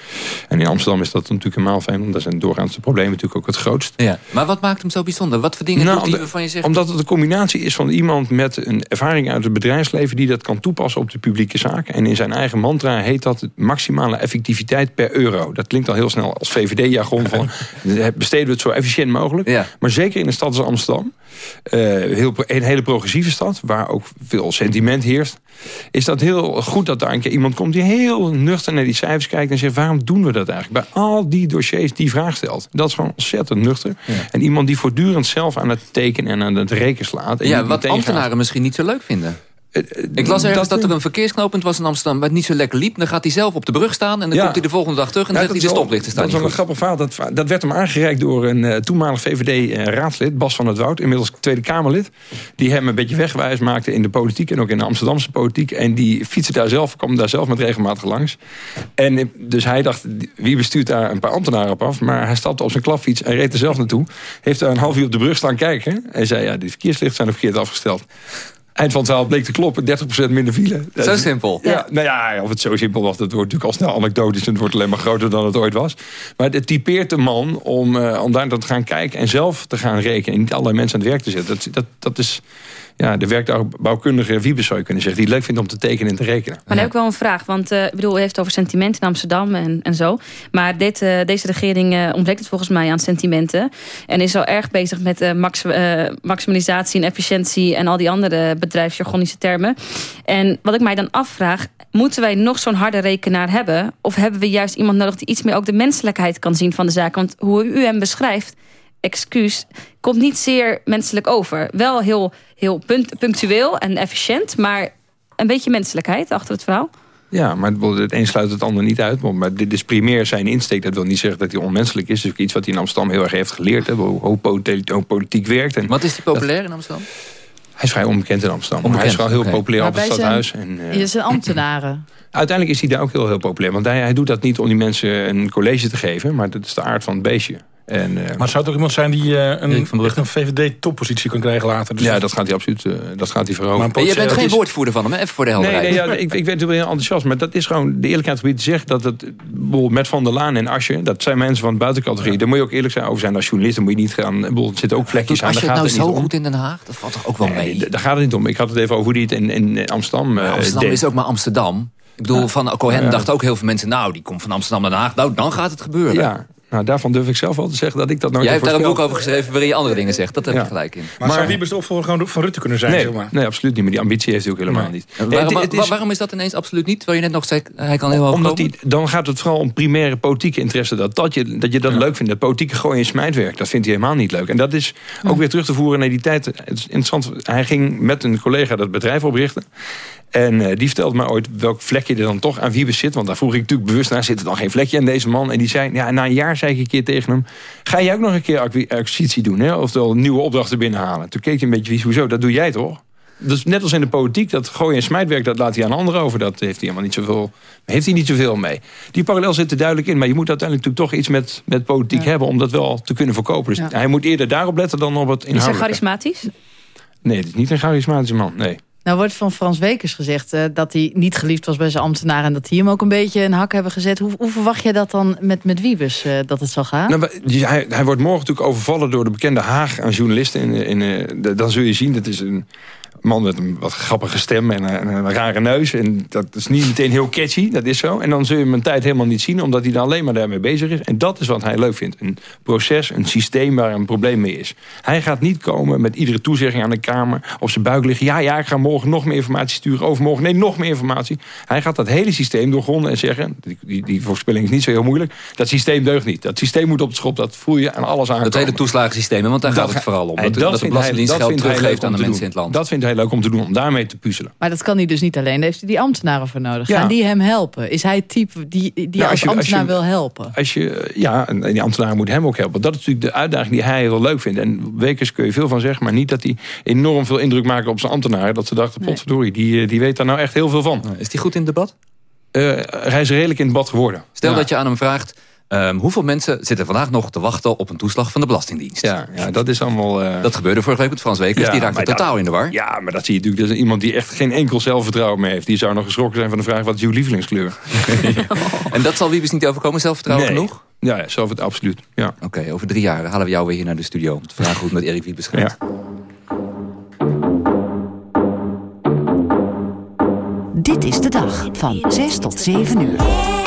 En in Amsterdam is dat natuurlijk helemaal fijn. Want daar zijn doorgaans de problemen natuurlijk ook het grootst. Ja, maar wat maakt hem zo bijzonder? Wat voor dingen nou, doet hij van je zegt? Omdat het een combinatie is van iemand met een ervaring uit het bedrijfsleven... die dat kan toepassen op de publieke zaken. En in zijn eigen mantra heet dat maximale effectiviteit per euro. Dat klinkt al heel snel als VVD-jargon van... besteden we het zo efficiënt mogelijk. Ja. Maar zeker in de stad als Amsterdam... Uh, heel, een hele progressieve stad, waar ook veel sentiment heerst... is dat heel goed dat daar een keer iemand komt die heel nuchter naar die cijfers kijkt... en zegt, waarom doen we dat eigenlijk? Bij al die dossiers die vraag stelt. Dat is gewoon ontzettend nuchter. Ja. En iemand die voortdurend zelf aan het tekenen en aan het rekenen slaat. En ja, wat ambtenaren misschien niet zo leuk vinden. Ik las ergens dat, dat, er een verkeersknopend was in Amsterdam... het niet zo lekker liep. Dan gaat hij zelf op de brug staan... en dan ja. komt hij de volgende dag terug... en dan ja, zegt hij de stoplichten staan Dat is wel een grappig verhaal. Dat, dat werd hem aangereikt door een uh, toenmalig VVD-raadslid... Bas van het Woud, inmiddels Tweede Kamerlid... die hem een beetje wegwijs maakte in de politiek... en ook in de Amsterdamse politiek. En die fietste daar zelf, kwam daar zelf met regelmatig langs. En dus hij dacht, wie bestuurt daar een paar ambtenaren op af? Maar hij stapte op zijn klapfiets en reed er zelf naartoe. Heeft daar een half uur op de brug staan kijken. En zei, ja, die verkeerslichten zijn verkeerd afgesteld. Eind van het verhaal bleek te kloppen, 30% minder file. Zo simpel? Ja, nou ja, of het zo simpel was, dat wordt natuurlijk al snel anekdotisch... en het wordt alleen maar groter dan het ooit was. Maar het typeert de man om, uh, om daar te gaan kijken... en zelf te gaan rekenen en niet allerlei mensen aan het werk te zetten. Dat, dat, dat is ja, de werkbouwkundige Wiebes zou je kunnen zeggen... die het leuk vindt om te tekenen en te rekenen. Maar dan heb ik wel een vraag. Want uh, ik bedoel, u heeft over sentiment in Amsterdam en, en zo. Maar dit, uh, deze regering uh, ontbreekt het volgens mij aan sentimenten. En is al erg bezig met max, maximalisatie en efficiëntie... en al die andere bedrijfsjargonische termen. En wat ik mij dan afvraag... moeten wij nog zo'n harde rekenaar hebben? Of hebben we juist iemand nodig die iets meer ook de menselijkheid kan zien van de zaak? Want hoe u hem beschrijft excuus komt niet zeer menselijk over. Wel heel, heel punt, punctueel en efficiënt, maar een beetje menselijkheid achter het verhaal. Ja, maar het een sluit het ander niet uit. Maar dit is primair zijn insteek. Dat wil niet zeggen dat hij onmenselijk is. Dat is iets wat hij in Amsterdam heel erg heeft geleerd. Hè, hoe, hoe politiek werkt. En wat is hij populair in Amsterdam? Hij is vrij onbekend in Amsterdam. Onbekend, hij is wel heel okay. populair op het stadhuis. En, uh, je zijn ambtenaren. Uiteindelijk is hij daar ook heel, heel populair. Want hij, hij doet dat niet om die mensen een college te geven. Maar dat is de aard van het beestje. En, uh, maar zou het ook iemand zijn die uh, een, echt een VVD-toppositie kan krijgen later? Dus ja, dat gaat hij absoluut uh, dat gaat hij veroveren. Maar je bent geen is... woordvoerder van hem, hè? even voor de helderheid. Nee, nee ja, ik, ik ben natuurlijk heel enthousiast. Maar dat is gewoon de eerlijkheid gebied te zeggen... dat het met Van der Laan en Asje... dat zijn mensen van de buitencategorie. Ja. Daar moet je ook eerlijk zijn over zijn als journalist. Dan moet je niet gaan... Er zitten ook vlekjes aan. Als je het nou zo goed in Den Haag? Dat valt toch ook wel mee? Nee, daar gaat het niet om. Ik had het even over hoe die het in, in Amsterdam Amsterdam is ook maar Amsterdam. Ik bedoel, van Cohen dachten ook heel veel mensen... nou, die komt van Amsterdam naar Den Haag. Nou, dan gaat het gebeuren. Ja, nou, daarvan durf ik zelf wel te zeggen dat ik dat nooit Jij hebt daar een boek over geschreven waarin je andere dingen zegt. Dat heb je gelijk in. Maar, maar zou Wiebes de opvolger gewoon van Rutte kunnen zijn? Nee, zeg maar? nee, absoluut niet. Maar die ambitie heeft hij ook helemaal niet. Waarom, het is, waarom is dat ineens absoluut niet? Terwijl je net nog zei, hij kan heel hoog Omdat die, Dan gaat het vooral om primaire politieke interesse. Dat, dat, je, dat je dat leuk vindt. Dat politieke gooien in smijtwerk. Dat vindt hij helemaal niet leuk. En dat is ook weer terug te voeren naar die tijd. Het is interessant. Hij ging met een collega dat bedrijf oprichten. En uh, die vertelde me ooit welk vlekje er dan toch aan Wiebes zit. Want daar vroeg ik natuurlijk bewust naar. Zit er dan geen vlekje aan deze man? En die zei, ja, na een jaar zei ik een keer tegen hem... ga jij ook nog een keer acquisitie doen? Hè? Oftewel nieuwe opdrachten binnenhalen. Toen keek hij een beetje, hoezo? Dat doe jij toch? Dus net als in de politiek, dat gooien en smijtwerk... dat laat hij aan anderen over. Dat heeft hij helemaal niet zoveel, heeft hij niet zoveel mee. Die parallel zit er duidelijk in. Maar je moet uiteindelijk natuurlijk toch iets met, met politiek ja. hebben... om dat wel te kunnen verkopen. Dus ja. hij moet eerder daarop letten dan op het inhoudelijke. Is hij charismatisch? Nee, het is niet een charismatische man, nee. Nou wordt van Frans Wekers gezegd uh, dat hij niet geliefd was bij zijn ambtenaren... en dat die hem ook een beetje een hak hebben gezet. Hoe, hoe verwacht je dat dan met, met Wiebes, uh, dat het zal gaan? Nou, hij, hij wordt morgen natuurlijk overvallen door de bekende Haag aan journalisten. In, in, uh, dan zul je zien, dat is een man met een wat grappige stem en een, een, rare neus. En dat is niet meteen heel catchy, dat is zo. En dan zul je hem een tijd helemaal niet zien... omdat hij dan alleen maar daarmee bezig is. En dat is wat hij leuk vindt. Een proces, een systeem waar een probleem mee is. Hij gaat niet komen met iedere toezegging aan de Kamer... op zijn buik liggen. Ja, ja, ik ga morgen nog meer informatie sturen. Overmorgen, nee, nog meer informatie. Hij gaat dat hele systeem doorgronden en zeggen... die, die, die voorspelling is niet zo heel moeilijk... dat systeem deugt niet. Dat systeem moet op het schop. Dat voel je aan alles aan. Dat hele toeslagensysteem, want daar dat gaat het vooral om. Dat, dat, dat de Belastingdienst geld teruggeeft aan de mensen in het land. Dat vindt hij leuk om te doen, om daarmee te puzzelen. Maar dat kan hij dus niet alleen. Daar heeft hij die ambtenaren voor nodig. Ja. Gaan die hem helpen? Is hij het type die, die ja, als, als je, ambtenaar als je, wil helpen? Als je, ja, en die ambtenaren moeten hem ook helpen. Dat is natuurlijk de uitdaging die hij heel leuk vindt. En Wekers kun je veel van zeggen, maar niet dat hij enorm veel indruk maakt op zijn ambtenaren. Dat ze dachten, potverdorie, die, die weet daar nou echt heel veel van. Is die goed in het debat? Uh, hij is redelijk in het debat geworden. Stel dat je aan hem vraagt... Um, hoeveel mensen zitten vandaag nog te wachten op een toeslag van de Belastingdienst? Ja, ja dat is allemaal... Uh... Dat gebeurde vorige week met Frans Wekers, ja, die raakte totaal dat, in de war. Ja, maar dat zie je natuurlijk. Dat is iemand die echt geen enkel zelfvertrouwen meer heeft. Die zou nog geschrokken zijn van de vraag, wat is uw lievelingskleur? en dat zal Wiebes niet overkomen, zelfvertrouwen nee. genoeg? Ja, ja zelf het absoluut. Ja. Oké, okay, over drie jaar halen we jou weer hier naar de studio... om te vragen hoe het met Erik Wiebes gaat. Ja. Dit is de dag van 6 tot 7 uur.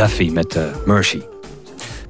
Duffy met uh, Mercy.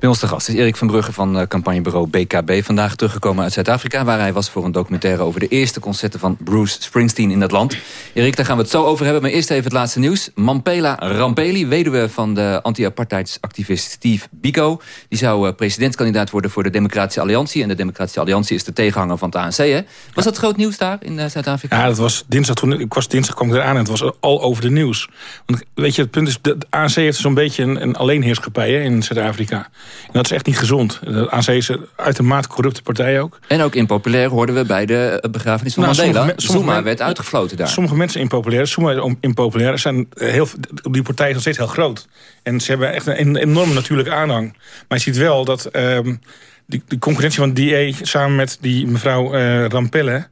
Bij ons te gast is Erik van Brugge van uh, campagnebureau BKB. Vandaag teruggekomen uit Zuid-Afrika... waar hij was voor een documentaire over de eerste concerten van Bruce Springsteen in dat land. Erik, daar gaan we het zo over hebben. Maar eerst even het laatste nieuws. Mampela Rampeli, weduwe van de anti-apartheidsactivist Steve Biko... die zou uh, presidentskandidaat worden voor de Democratische Alliantie. En de Democratische Alliantie is de tegenhanger van het ANC. Hè? Was dat groot nieuws daar in uh, Zuid-Afrika? Ja, dat was dinsdag. Toen, ik was dinsdag kwam ik eraan en het was al over de nieuws. Want weet je, het punt is, de ANC heeft zo'n beetje een, een alleenheerschappij in Zuid-Afrika. En dat is echt niet gezond. De ANC is een uitermate corrupte partij ook. En ook impopulair hoorden we bij de begrafenis van nou, Mandela. Sommige, sommige Zuma werd uitgefloten daar. Sommige mensen impopulair, sommige impopulair zijn heel, die partij is nog steeds heel groot. En ze hebben echt een enorme natuurlijke aanhang. Maar je ziet wel dat um, die, de concurrentie van DA samen met die mevrouw uh, Rampelle...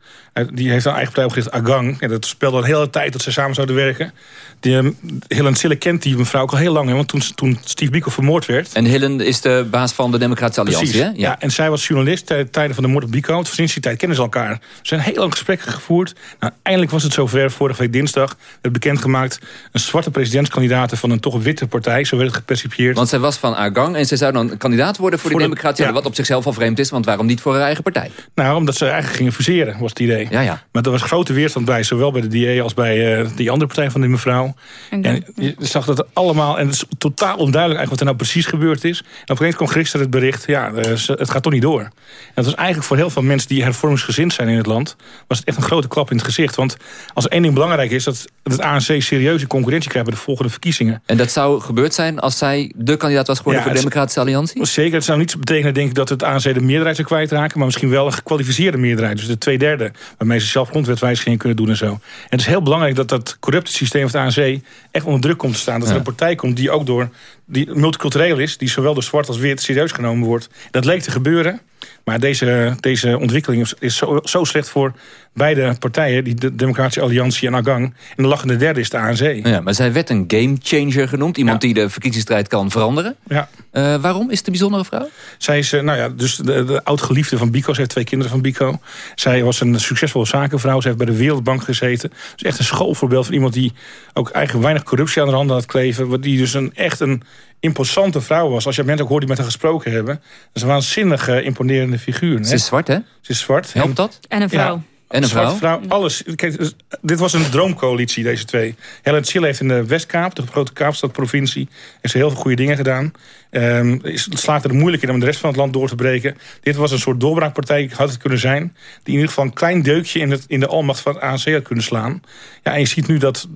Die heeft een eigen partij opgericht, Agang. En dat speelde al een hele tijd dat ze samen zouden werken. Die, um, Helen Sille kent die mevrouw ook al heel lang. Hè, want toen, toen Steve Biko vermoord werd... En Helen is de baas van de Democratische Alliantie, hè? Ja. ja. en zij was journalist tijdens tijden van de moord op Biko. Sinds die tijd kennen ze elkaar. Er zijn heel lang gesprekken gevoerd. Nou, eindelijk was het zover. Vorige week dinsdag werd bekendgemaakt... een zwarte presidentskandidaat van een toch witte partij. Zo werd het gepercipieerd. Want zij was van Agang en ze zou dan kandidaat worden voor, voor de, de Democratische ja. Wat op zichzelf al vreemd is, want waarom niet voor haar eigen partij? Nou, omdat ze eigenlijk gingen fuseren, was het idee. Ja, ja. Maar er was grote weerstand bij, zowel bij de DA als bij uh, die andere partij van die mevrouw. En, en je zag dat allemaal, en het is totaal onduidelijk eigenlijk wat er nou precies gebeurd is. En op een gegeven moment kwam gisteren het bericht, ja, het gaat toch niet door. En dat was eigenlijk voor heel veel mensen die hervormingsgezind zijn in het land, was het echt een grote klap in het gezicht. Want als één ding belangrijk is, dat het ANC serieuze concurrentie krijgt bij de volgende verkiezingen. En dat zou gebeurd zijn als zij de kandidaat was geworden ja, voor de Democratische Alliantie? Zeker, het zou niet betekenen denk ik dat het ANC de meerderheid zou kwijtraken, maar misschien wel een gekwalificeerde meerderheid. Dus de twee derde, waarmee ze zelf grondwetwijzigingen kunnen doen en zo. En het is heel belangrijk dat dat corrupte systeem van het ANC echt onder druk komt te staan. Dat er een partij komt die ook door die multicultureel is, die zowel door zwart als wit serieus genomen wordt. Dat leek te gebeuren. Maar deze, deze ontwikkeling is, zo, zo, slecht voor beide partijen... die de Democratische Alliantie en Agang. En de lachende derde is de ANC. Ja, maar zij werd een gamechanger genoemd. Iemand ja. die de verkiezingsstrijd kan veranderen. Ja. Uh, waarom is het een bijzondere vrouw? Zij is uh, nou ja, dus de, de oud-geliefde van Bico. Ze heeft twee kinderen van Bico. Zij was een succesvolle zakenvrouw. Ze heeft bij de Wereldbank gezeten. Ze is echt een schoolvoorbeeld van iemand die ook eigenlijk weinig corruptie aan de handen had kleven. Die dus een, echt een imposante vrouw was. Als je mensen ook hoort die met haar gesproken hebben. Dat is een waanzinnig uh, imponerende figuur. Ze is zwart, hè? Ze is zwart. Helpt dat? En een vrouw. Ja. En een vrouw? vrouw alles. Kijk, dus, dit was een droomcoalitie, deze twee. Helen Chile heeft in de Westkaap, de grote Kaapstadprovincie... heeft ze heel veel goede dingen gedaan. Um, slaat er moeilijk in om de rest van het land door te breken. Dit was een soort doorbraakpartij, had het kunnen zijn... die in ieder geval een klein deukje in, het, in de almacht van het ANC had kunnen slaan. Ja, en je ziet nu dat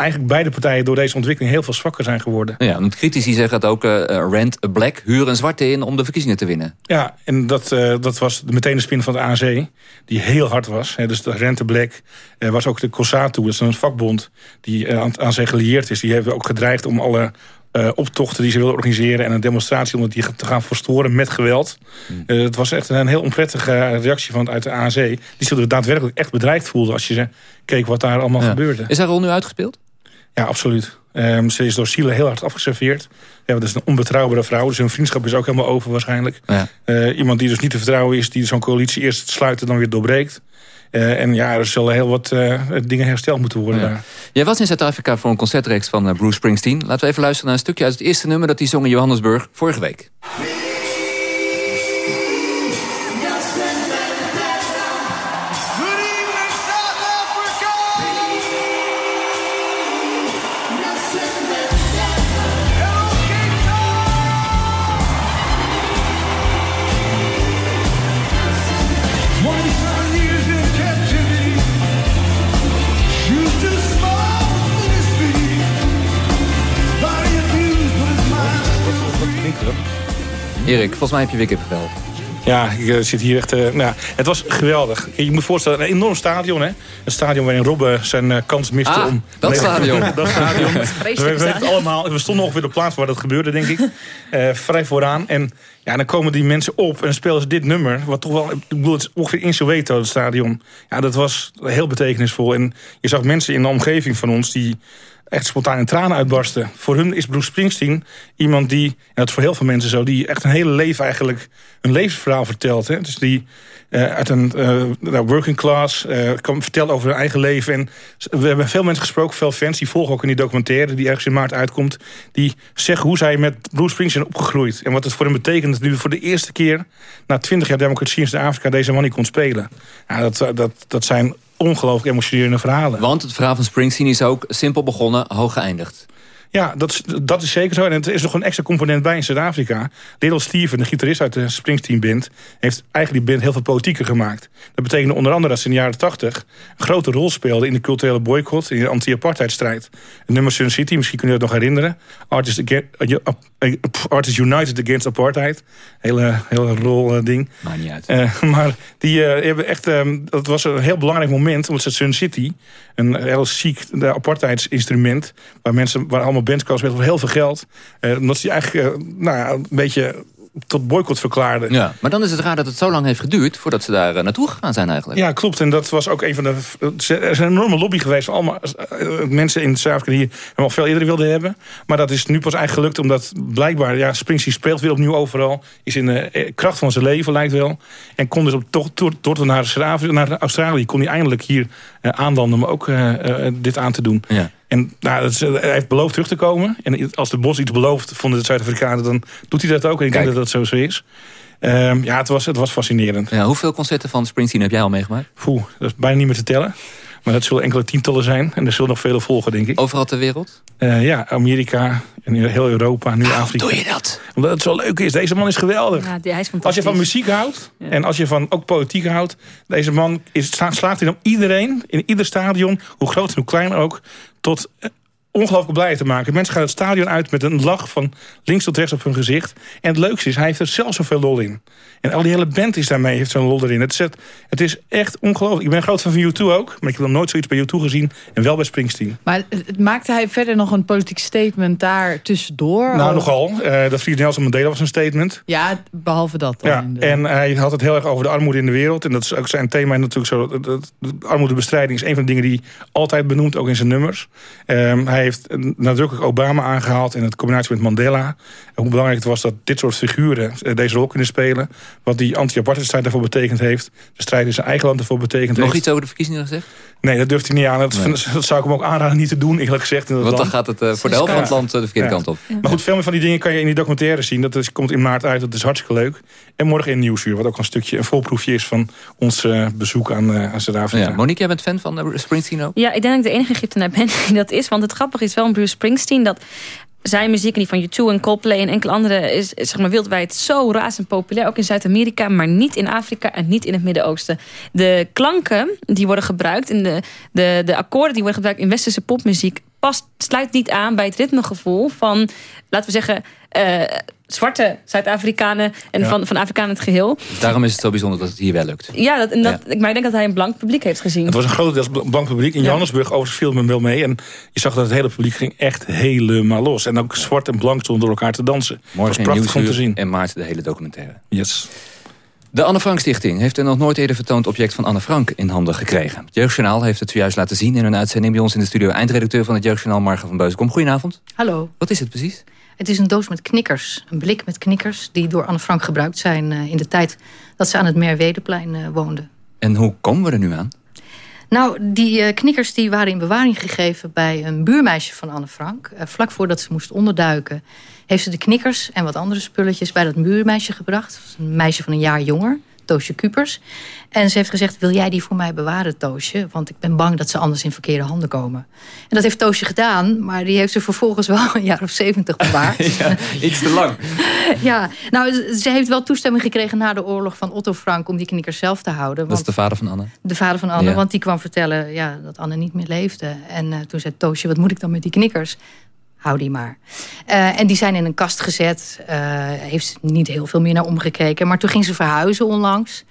eigenlijk beide partijen door deze ontwikkeling heel veel zwakker zijn geworden. Ja, want critici zeggen dat ook uh, rent a black, huur een zwarte in om de verkiezingen te winnen. Ja, en dat, uh, dat was meteen de spin van de ANC, die heel hard was. Hè, dus de rent a black uh, was ook de COSATU, dat is een vakbond die aan, aan zich gelieerd is. Die hebben ook gedreigd om alle uh, optochten die ze wilden organiseren... en een demonstratie om die te gaan verstoren met geweld. Uh, het was echt een heel onprettige reactie van uit de ANC... die zich er daadwerkelijk echt bedreigd voelde... als je keek wat daar allemaal ja. gebeurde. Is haar rol nu uitgespeeld? Ja, absoluut. Um, ze is door Siele heel hard afgeserveerd. Ja, dat is een onbetrouwbare vrouw. Dus hun vriendschap is ook helemaal over waarschijnlijk. Ja. Uh, iemand die dus niet te vertrouwen is... die zo'n coalitie eerst sluit en dan weer doorbreekt. Uh, en ja, er zullen heel wat uh, dingen hersteld moeten worden. Ja. Daar. Jij was in Zuid-Afrika voor een concertreeks van Bruce Springsteen. Laten we even luisteren naar een stukje uit het eerste nummer... dat hij zong in Johannesburg vorige week. Erik, volgens mij heb je weer kippenvel. Ja, ik uh, zit hier echt... Uh, nou, het was geweldig. Je moet je voorstellen, een enorm stadion, hè? Een stadion waarin Robben zijn uh, kans miste ah, om... dat stadion. dat stadion. we, we, het allemaal, we stonden ongeveer de plaats waar dat gebeurde, denk ik. vrij vooraan. En ja, dan komen die mensen op en spelen ze dit nummer. Wat toch wel, ik bedoel, het is ongeveer in Soweto, het stadion. Ja, dat was heel betekenisvol. En je zag mensen in de omgeving van ons die echt spontaan in tranen uitbarsten. Voor hun is Bruce Springsteen iemand die, en dat is voor heel veel mensen zo... die echt een hele leven eigenlijk een levensverhaal vertelt. Hè? Dus die uh, uit een uh, working class uh, kan vertellen over hun eigen leven. En we hebben veel mensen gesproken, veel fans... die volgen ook in die documentaire die ergens in maart uitkomt... die zeggen hoe zij met Bruce Springsteen opgegroeid. En wat het voor hem betekent dat nu voor de eerste keer... na twintig jaar democratie in Zuid-Afrika deze man niet kon spelen. Ja, dat, dat, dat zijn ongelooflijk emotionele verhalen. Want het verhaal van Springsteen is ook simpel begonnen, hoog geëindigd. Ja, dat is, dat is zeker zo. En er is nog een extra component bij in Zuid-Afrika. Little Steven, de gitarist uit de Springsteen Band... heeft eigenlijk die band heel veel politieker gemaakt. Dat betekende onder andere dat ze in de jaren 80... een grote rol speelden in de culturele boycott... in de anti-apartheidstrijd. Het nummer Sun City, misschien kunnen je het nog herinneren. Artists, uh, uh, Artists United Against Apartheid. Hele, hele rol uh, ding. Maakt niet uit. Uh, maar die hebben echt... Um, dat was een heel belangrijk moment, omdat ze Sun City... een heel ziek apartheidsinstrument... waar mensen waar allemaal bands kwamen spelen voor heel veel geld. Uh, omdat ze eigenlijk nou ja, een beetje tot boycott verklaarde. Ja, maar dan is het raar dat het zo lang heeft geduurd... voordat ze daar naartoe gegaan zijn eigenlijk. Ja, klopt. En dat was ook een van de... Er is een enorme lobby geweest van allemaal mensen in Zuid-Afrika... die hem al veel eerder wilden hebben. Maar dat is nu pas eigenlijk gelukt omdat blijkbaar... ja, Springsteen speelt weer opnieuw overal. Is in de kracht van zijn leven, lijkt wel. En kon dus op, toch tot naar, naar Australië... kon hij eindelijk hier uh, aanlanden om ook uh, uh, dit aan te doen. Ja. En nou, is, hij heeft beloofd terug te komen. En als de Bos iets belooft, vonden de Zuid-Afrikanen... dan doet hij dat ook. En ik Kijk. denk dat dat zo, zo is. Um, ja, het was, het was fascinerend. Ja, hoeveel concerten van Springsteen heb jij al meegemaakt? Poeh, dat is bijna niet meer te tellen. Maar dat zullen enkele tientallen zijn. En er zullen nog vele volgen, denk ik. Overal ter wereld? Uh, ja, Amerika en heel Europa, nu Waarom Afrika. doe je dat? Omdat het zo leuk is. Deze man is geweldig. Ja, hij is fantastisch. als je van muziek houdt ja. en als je van ook politiek houdt... deze man is, slaagt hij om iedereen, in ieder stadion... hoe groot en hoe klein ook, tot ongelooflijk blij te maken. Mensen gaan het stadion uit met een lach van links tot rechts op hun gezicht. En het leukste is, hij heeft er zelf zoveel lol in. En al die hele band is daarmee, heeft zo'n lol erin. Het is, het is echt ongelooflijk. Ik ben groot fan van U2 ook. Maar ik heb nog nooit zoiets bij U2 gezien. En wel bij Springsteen. Maar maakte hij verder nog een politiek statement daar tussendoor? Nou, of? nogal. Uh, dat Friedrich Nelson Mandela was een statement. Ja, behalve dat. Dan ja, en hij had het heel erg over de armoede in de wereld. En dat is ook zijn thema natuurlijk zo. Dat, de armoedebestrijding is een van de dingen die hij altijd benoemt, ook in zijn nummers. Um, hij heeft nadrukkelijk Obama aangehaald in het combinatie met Mandela. En hoe belangrijk het was dat dit soort figuren deze rol kunnen spelen. Wat die anti-apartheidstrijd daarvoor betekend heeft. De strijd in zijn eigen land ervoor betekend Nog heeft. Nog iets over de verkiezingen gezegd? Nee, dat durft hij niet aan. Dat, nee. dat, zou ik hem ook aanraden niet te doen, eerlijk gezegd. In dat Want dan land. gaat het uh, voor de helft van het land de verkeerde ja. kant op. Ja. Maar goed, veel meer van die dingen kan je in die documentaire zien. Dat is, komt in maart uit, dat is hartstikke leuk. En morgen in Nieuwsuur, wat ook een stukje een volproefje is... van ons uh, bezoek aan, uh, aan Zuid-Afrika. Ja. Monique, jij bent fan van Springsteen ook? Ja, ik denk dat ik de enige Egyptenaar ben die dat is. Want het grappige is wel een Bruce Springsteen... dat zijn muziek die van U2 en Coldplay en enkele andere is zeg maar, wereldwijd zo razend populair. Ook in Zuid-Amerika, maar niet in Afrika en niet in het Midden-Oosten. De klanken die worden gebruikt en de, de, de akkoorden die worden gebruikt in westerse popmuziek past, sluit niet aan bij het ritmegevoel van, laten we zeggen, uh, zwarte Zuid-Afrikanen en ja. van, van Afrikanen het geheel. Dus daarom is het zo bijzonder dat het hier wel lukt. Ja, dat, en dat, ja. maar ik denk dat hij een blank publiek heeft gezien. Het was een grotendeels blank publiek. In Johannesburg overigens viel men wel mee. En je zag dat het hele publiek ging echt helemaal los. En ook zwart en blank stonden door elkaar te dansen. Morgen het was prachtig om te zien. En maart de hele documentaire. Yes. De Anne Frank Stichting heeft een nog nooit eerder vertoond object van Anne Frank in handen gekregen. Het Jeugdjournaal heeft het zojuist laten zien in een uitzending bij ons in de studio. Eindredacteur van het Jeugdjournaal, Marga van Beuskom. Goedenavond. Hallo. Wat is het precies? Het is een doos met knikkers. Een blik met knikkers die door Anne Frank gebruikt zijn uh, in de tijd dat ze aan het Merwedeplein uh, woonde. En hoe komen we er nu aan? Nou, die uh, knikkers die waren in bewaring gegeven bij een buurmeisje van Anne Frank. vlak voordat ze moest onderduiken heeft ze de knikkers en wat andere spulletjes bij dat buurmeisje gebracht. Een meisje van een jaar jonger, Toosje Kupers. En ze heeft gezegd, wil jij die voor mij bewaren, Toosje? Want ik ben bang dat ze anders in verkeerde handen komen. En dat heeft Toosje gedaan, maar die heeft ze vervolgens wel een jaar of zeventig bewaard. ja, iets te lang. ja, nou, ze heeft wel toestemming gekregen na de oorlog van Otto Frank... om die knikkers zelf te houden. Dat is de vader van Anne? De vader van Anne, ja. want die kwam vertellen ja, dat Anne niet meer leefde. En uh, toen zei Toosje, wat moet ik dan met die knikkers? Hou die maar. Uh, en die zijn in een kast gezet. Uh, heeft niet heel veel meer naar omgekeken. Maar toen ging ze verhuizen onlangs.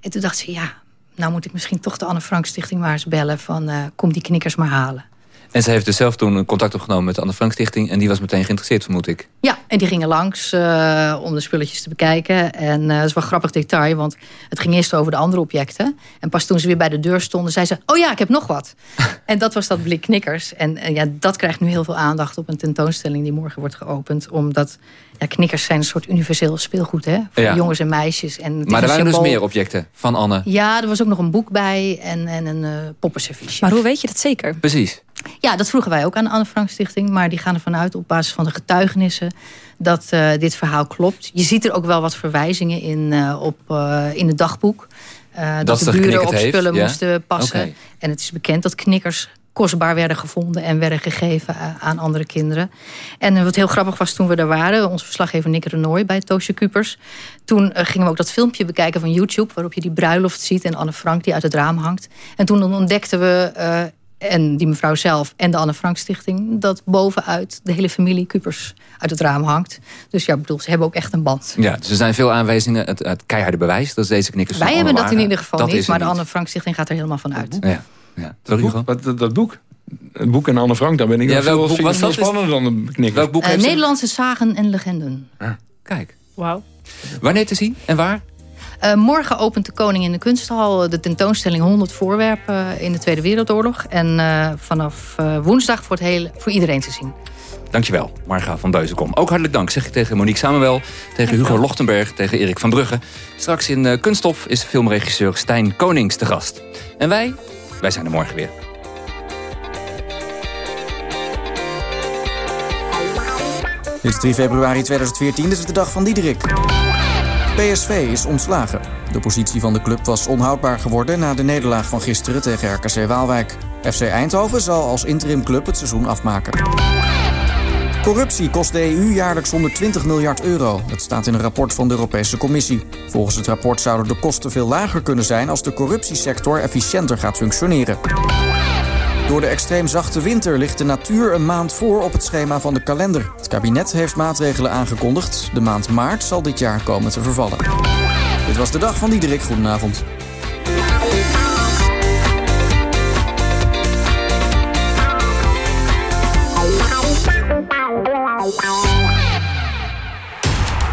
En toen dacht ze, ja, nou moet ik misschien toch de Anne Frank Stichting maar eens bellen... van uh, kom die knikkers maar halen. En ze heeft dus zelf toen contact opgenomen met de Anne Frank Stichting... en die was meteen geïnteresseerd, vermoed ik. Ja, en die gingen langs uh, om de spulletjes te bekijken. En uh, dat is wel een grappig detail, want het ging eerst over de andere objecten. En pas toen ze weer bij de deur stonden, zei ze... oh ja, ik heb nog wat. en dat was dat blik knikkers. En, en ja, dat krijgt nu heel veel aandacht op een tentoonstelling... die morgen wordt geopend, omdat ja, knikkers zijn een soort universeel speelgoed, hè? Voor Ja. jongens en meisjes. En het Maar er waren dus meer objecten van Anne. Ja, er was ook nog een boek bij en, en een uh, poppenserviesje. Maar hoe weet je dat zeker? Precies. Ja, dat vroegen wij ook aan de Anne Frank Stichting. Maar die gaan ervan uit op basis van de getuigenissen dat uh, dit verhaal klopt. Je ziet er ook wel wat verwijzingen in, uh, op, uh, in het dagboek. dat, dat de buren op spullen heeft, ja? moesten passen. Okay. En het is bekend dat knikkers kostbaar werden gevonden en werden gegeven aan andere kinderen. En wat heel grappig was toen we daar waren... onze verslaggever Nick Renoy bij Toosje Kupers... toen uh, gingen we ook dat filmpje bekijken van YouTube... waarop je die bruiloft ziet en Anne Frank die uit het raam hangt. En toen ontdekten we... Uh, en die mevrouw zelf en de Anne Frank Stichting... dat bovenuit de hele familie Kupers uit het raam hangt. Dus ja, ik bedoel, ze hebben ook echt een band. Ja, dus er zijn veel aanwijzingen. Het, het keiharde bewijs dat deze knikkers Wij hebben dat in ieder geval dat niet, maar de. Anne Frank Stichting gaat er helemaal van uit. Ja. Ja. Dat, boek, wat, dat, dat boek. Het boek en Anne Frank, daar ben ik ja, veel, boek was veel dat? spannender dan de knikker. Welk boek uh, heeft Nederlandse zagen en legenden. Ah, kijk. Wauw. Wanneer te zien en waar? Uh, morgen opent de Koning in de Kunsthal de tentoonstelling 100 voorwerpen in de Tweede Wereldoorlog. En uh, vanaf uh, woensdag voor, het hele, voor iedereen te zien. Dankjewel, Marga van Beuzenkom. Ook hartelijk dank zeg ik tegen Monique Samuel, tegen Hugo Lochtenberg, tegen Erik van Brugge. Straks in uh, Kunststof is filmregisseur Stijn Konings te gast. En wij, wij zijn er morgen weer. Dit is 3 februari 2014, dit is de dag van Diederik. PSV is ontslagen. De positie van de club was onhoudbaar geworden na de nederlaag van gisteren tegen RKC Waalwijk. FC Eindhoven zal als interimclub het seizoen afmaken. Corruptie kost de EU jaarlijks 120 miljard euro. Dat staat in een rapport van de Europese Commissie. Volgens het rapport zouden de kosten veel lager kunnen zijn als de corruptiesector efficiënter gaat functioneren. Door de extreem zachte winter ligt de natuur een maand voor op het schema van de kalender. Het kabinet heeft maatregelen aangekondigd. De maand maart zal dit jaar komen te vervallen. Dit was de dag van Diederik. Goedenavond. wow.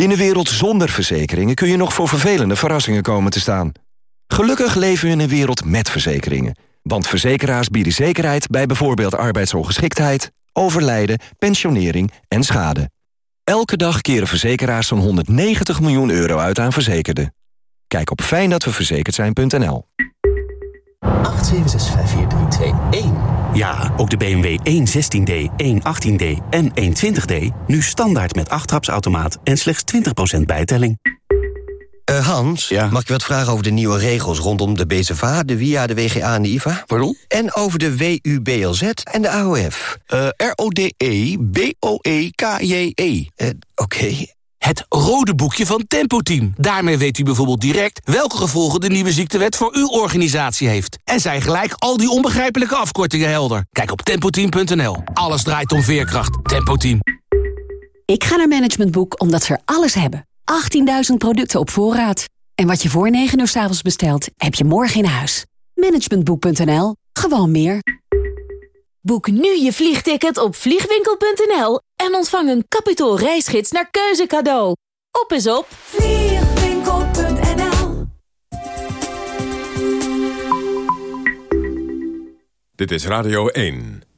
In een wereld zonder verzekeringen kun je nog voor vervelende verrassingen komen te staan. Gelukkig leven we in een wereld met verzekeringen. Want verzekeraars bieden zekerheid bij bijvoorbeeld arbeidsongeschiktheid, overlijden, pensionering en schade. Elke dag keren verzekeraars zo'n 190 miljoen euro uit aan verzekerden. Kijk op fijndatweverzekerd zijn.nl. 8765431. Ja, ook de BMW 116D, 118D en 120D... nu standaard met achttrapsautomaat en slechts 20% bijtelling. Uh, Hans, mag ik wat vragen over de nieuwe regels rondom de BZVA, de WIA, de WGA en de IVA? Pardon? En over de WUBLZ en de AOF. Uh, R-O-D-E-B-O-E-K-J-E. Uh, Oké. Okay. Het rode boekje van Tempo Team. Daarmee weet u bijvoorbeeld direct welke gevolgen de nieuwe ziektewet voor uw organisatie heeft. En zijn gelijk al die onbegrijpelijke afkortingen helder. Kijk op tempoteam.nl. Alles draait om veerkracht. Tempo Team. Ik ga naar Management Boek omdat ze er alles hebben. 18.000 producten op voorraad. En wat je voor 9 uur s avonds bestelt, heb je morgen in huis. Managementboek.nl. Gewoon meer. Boek nu je vliegticket op vliegwinkel.nl en ontvang een kapitaal reisgids naar keuze cadeau. Op is op vliegwinkel.nl Dit is Radio 1.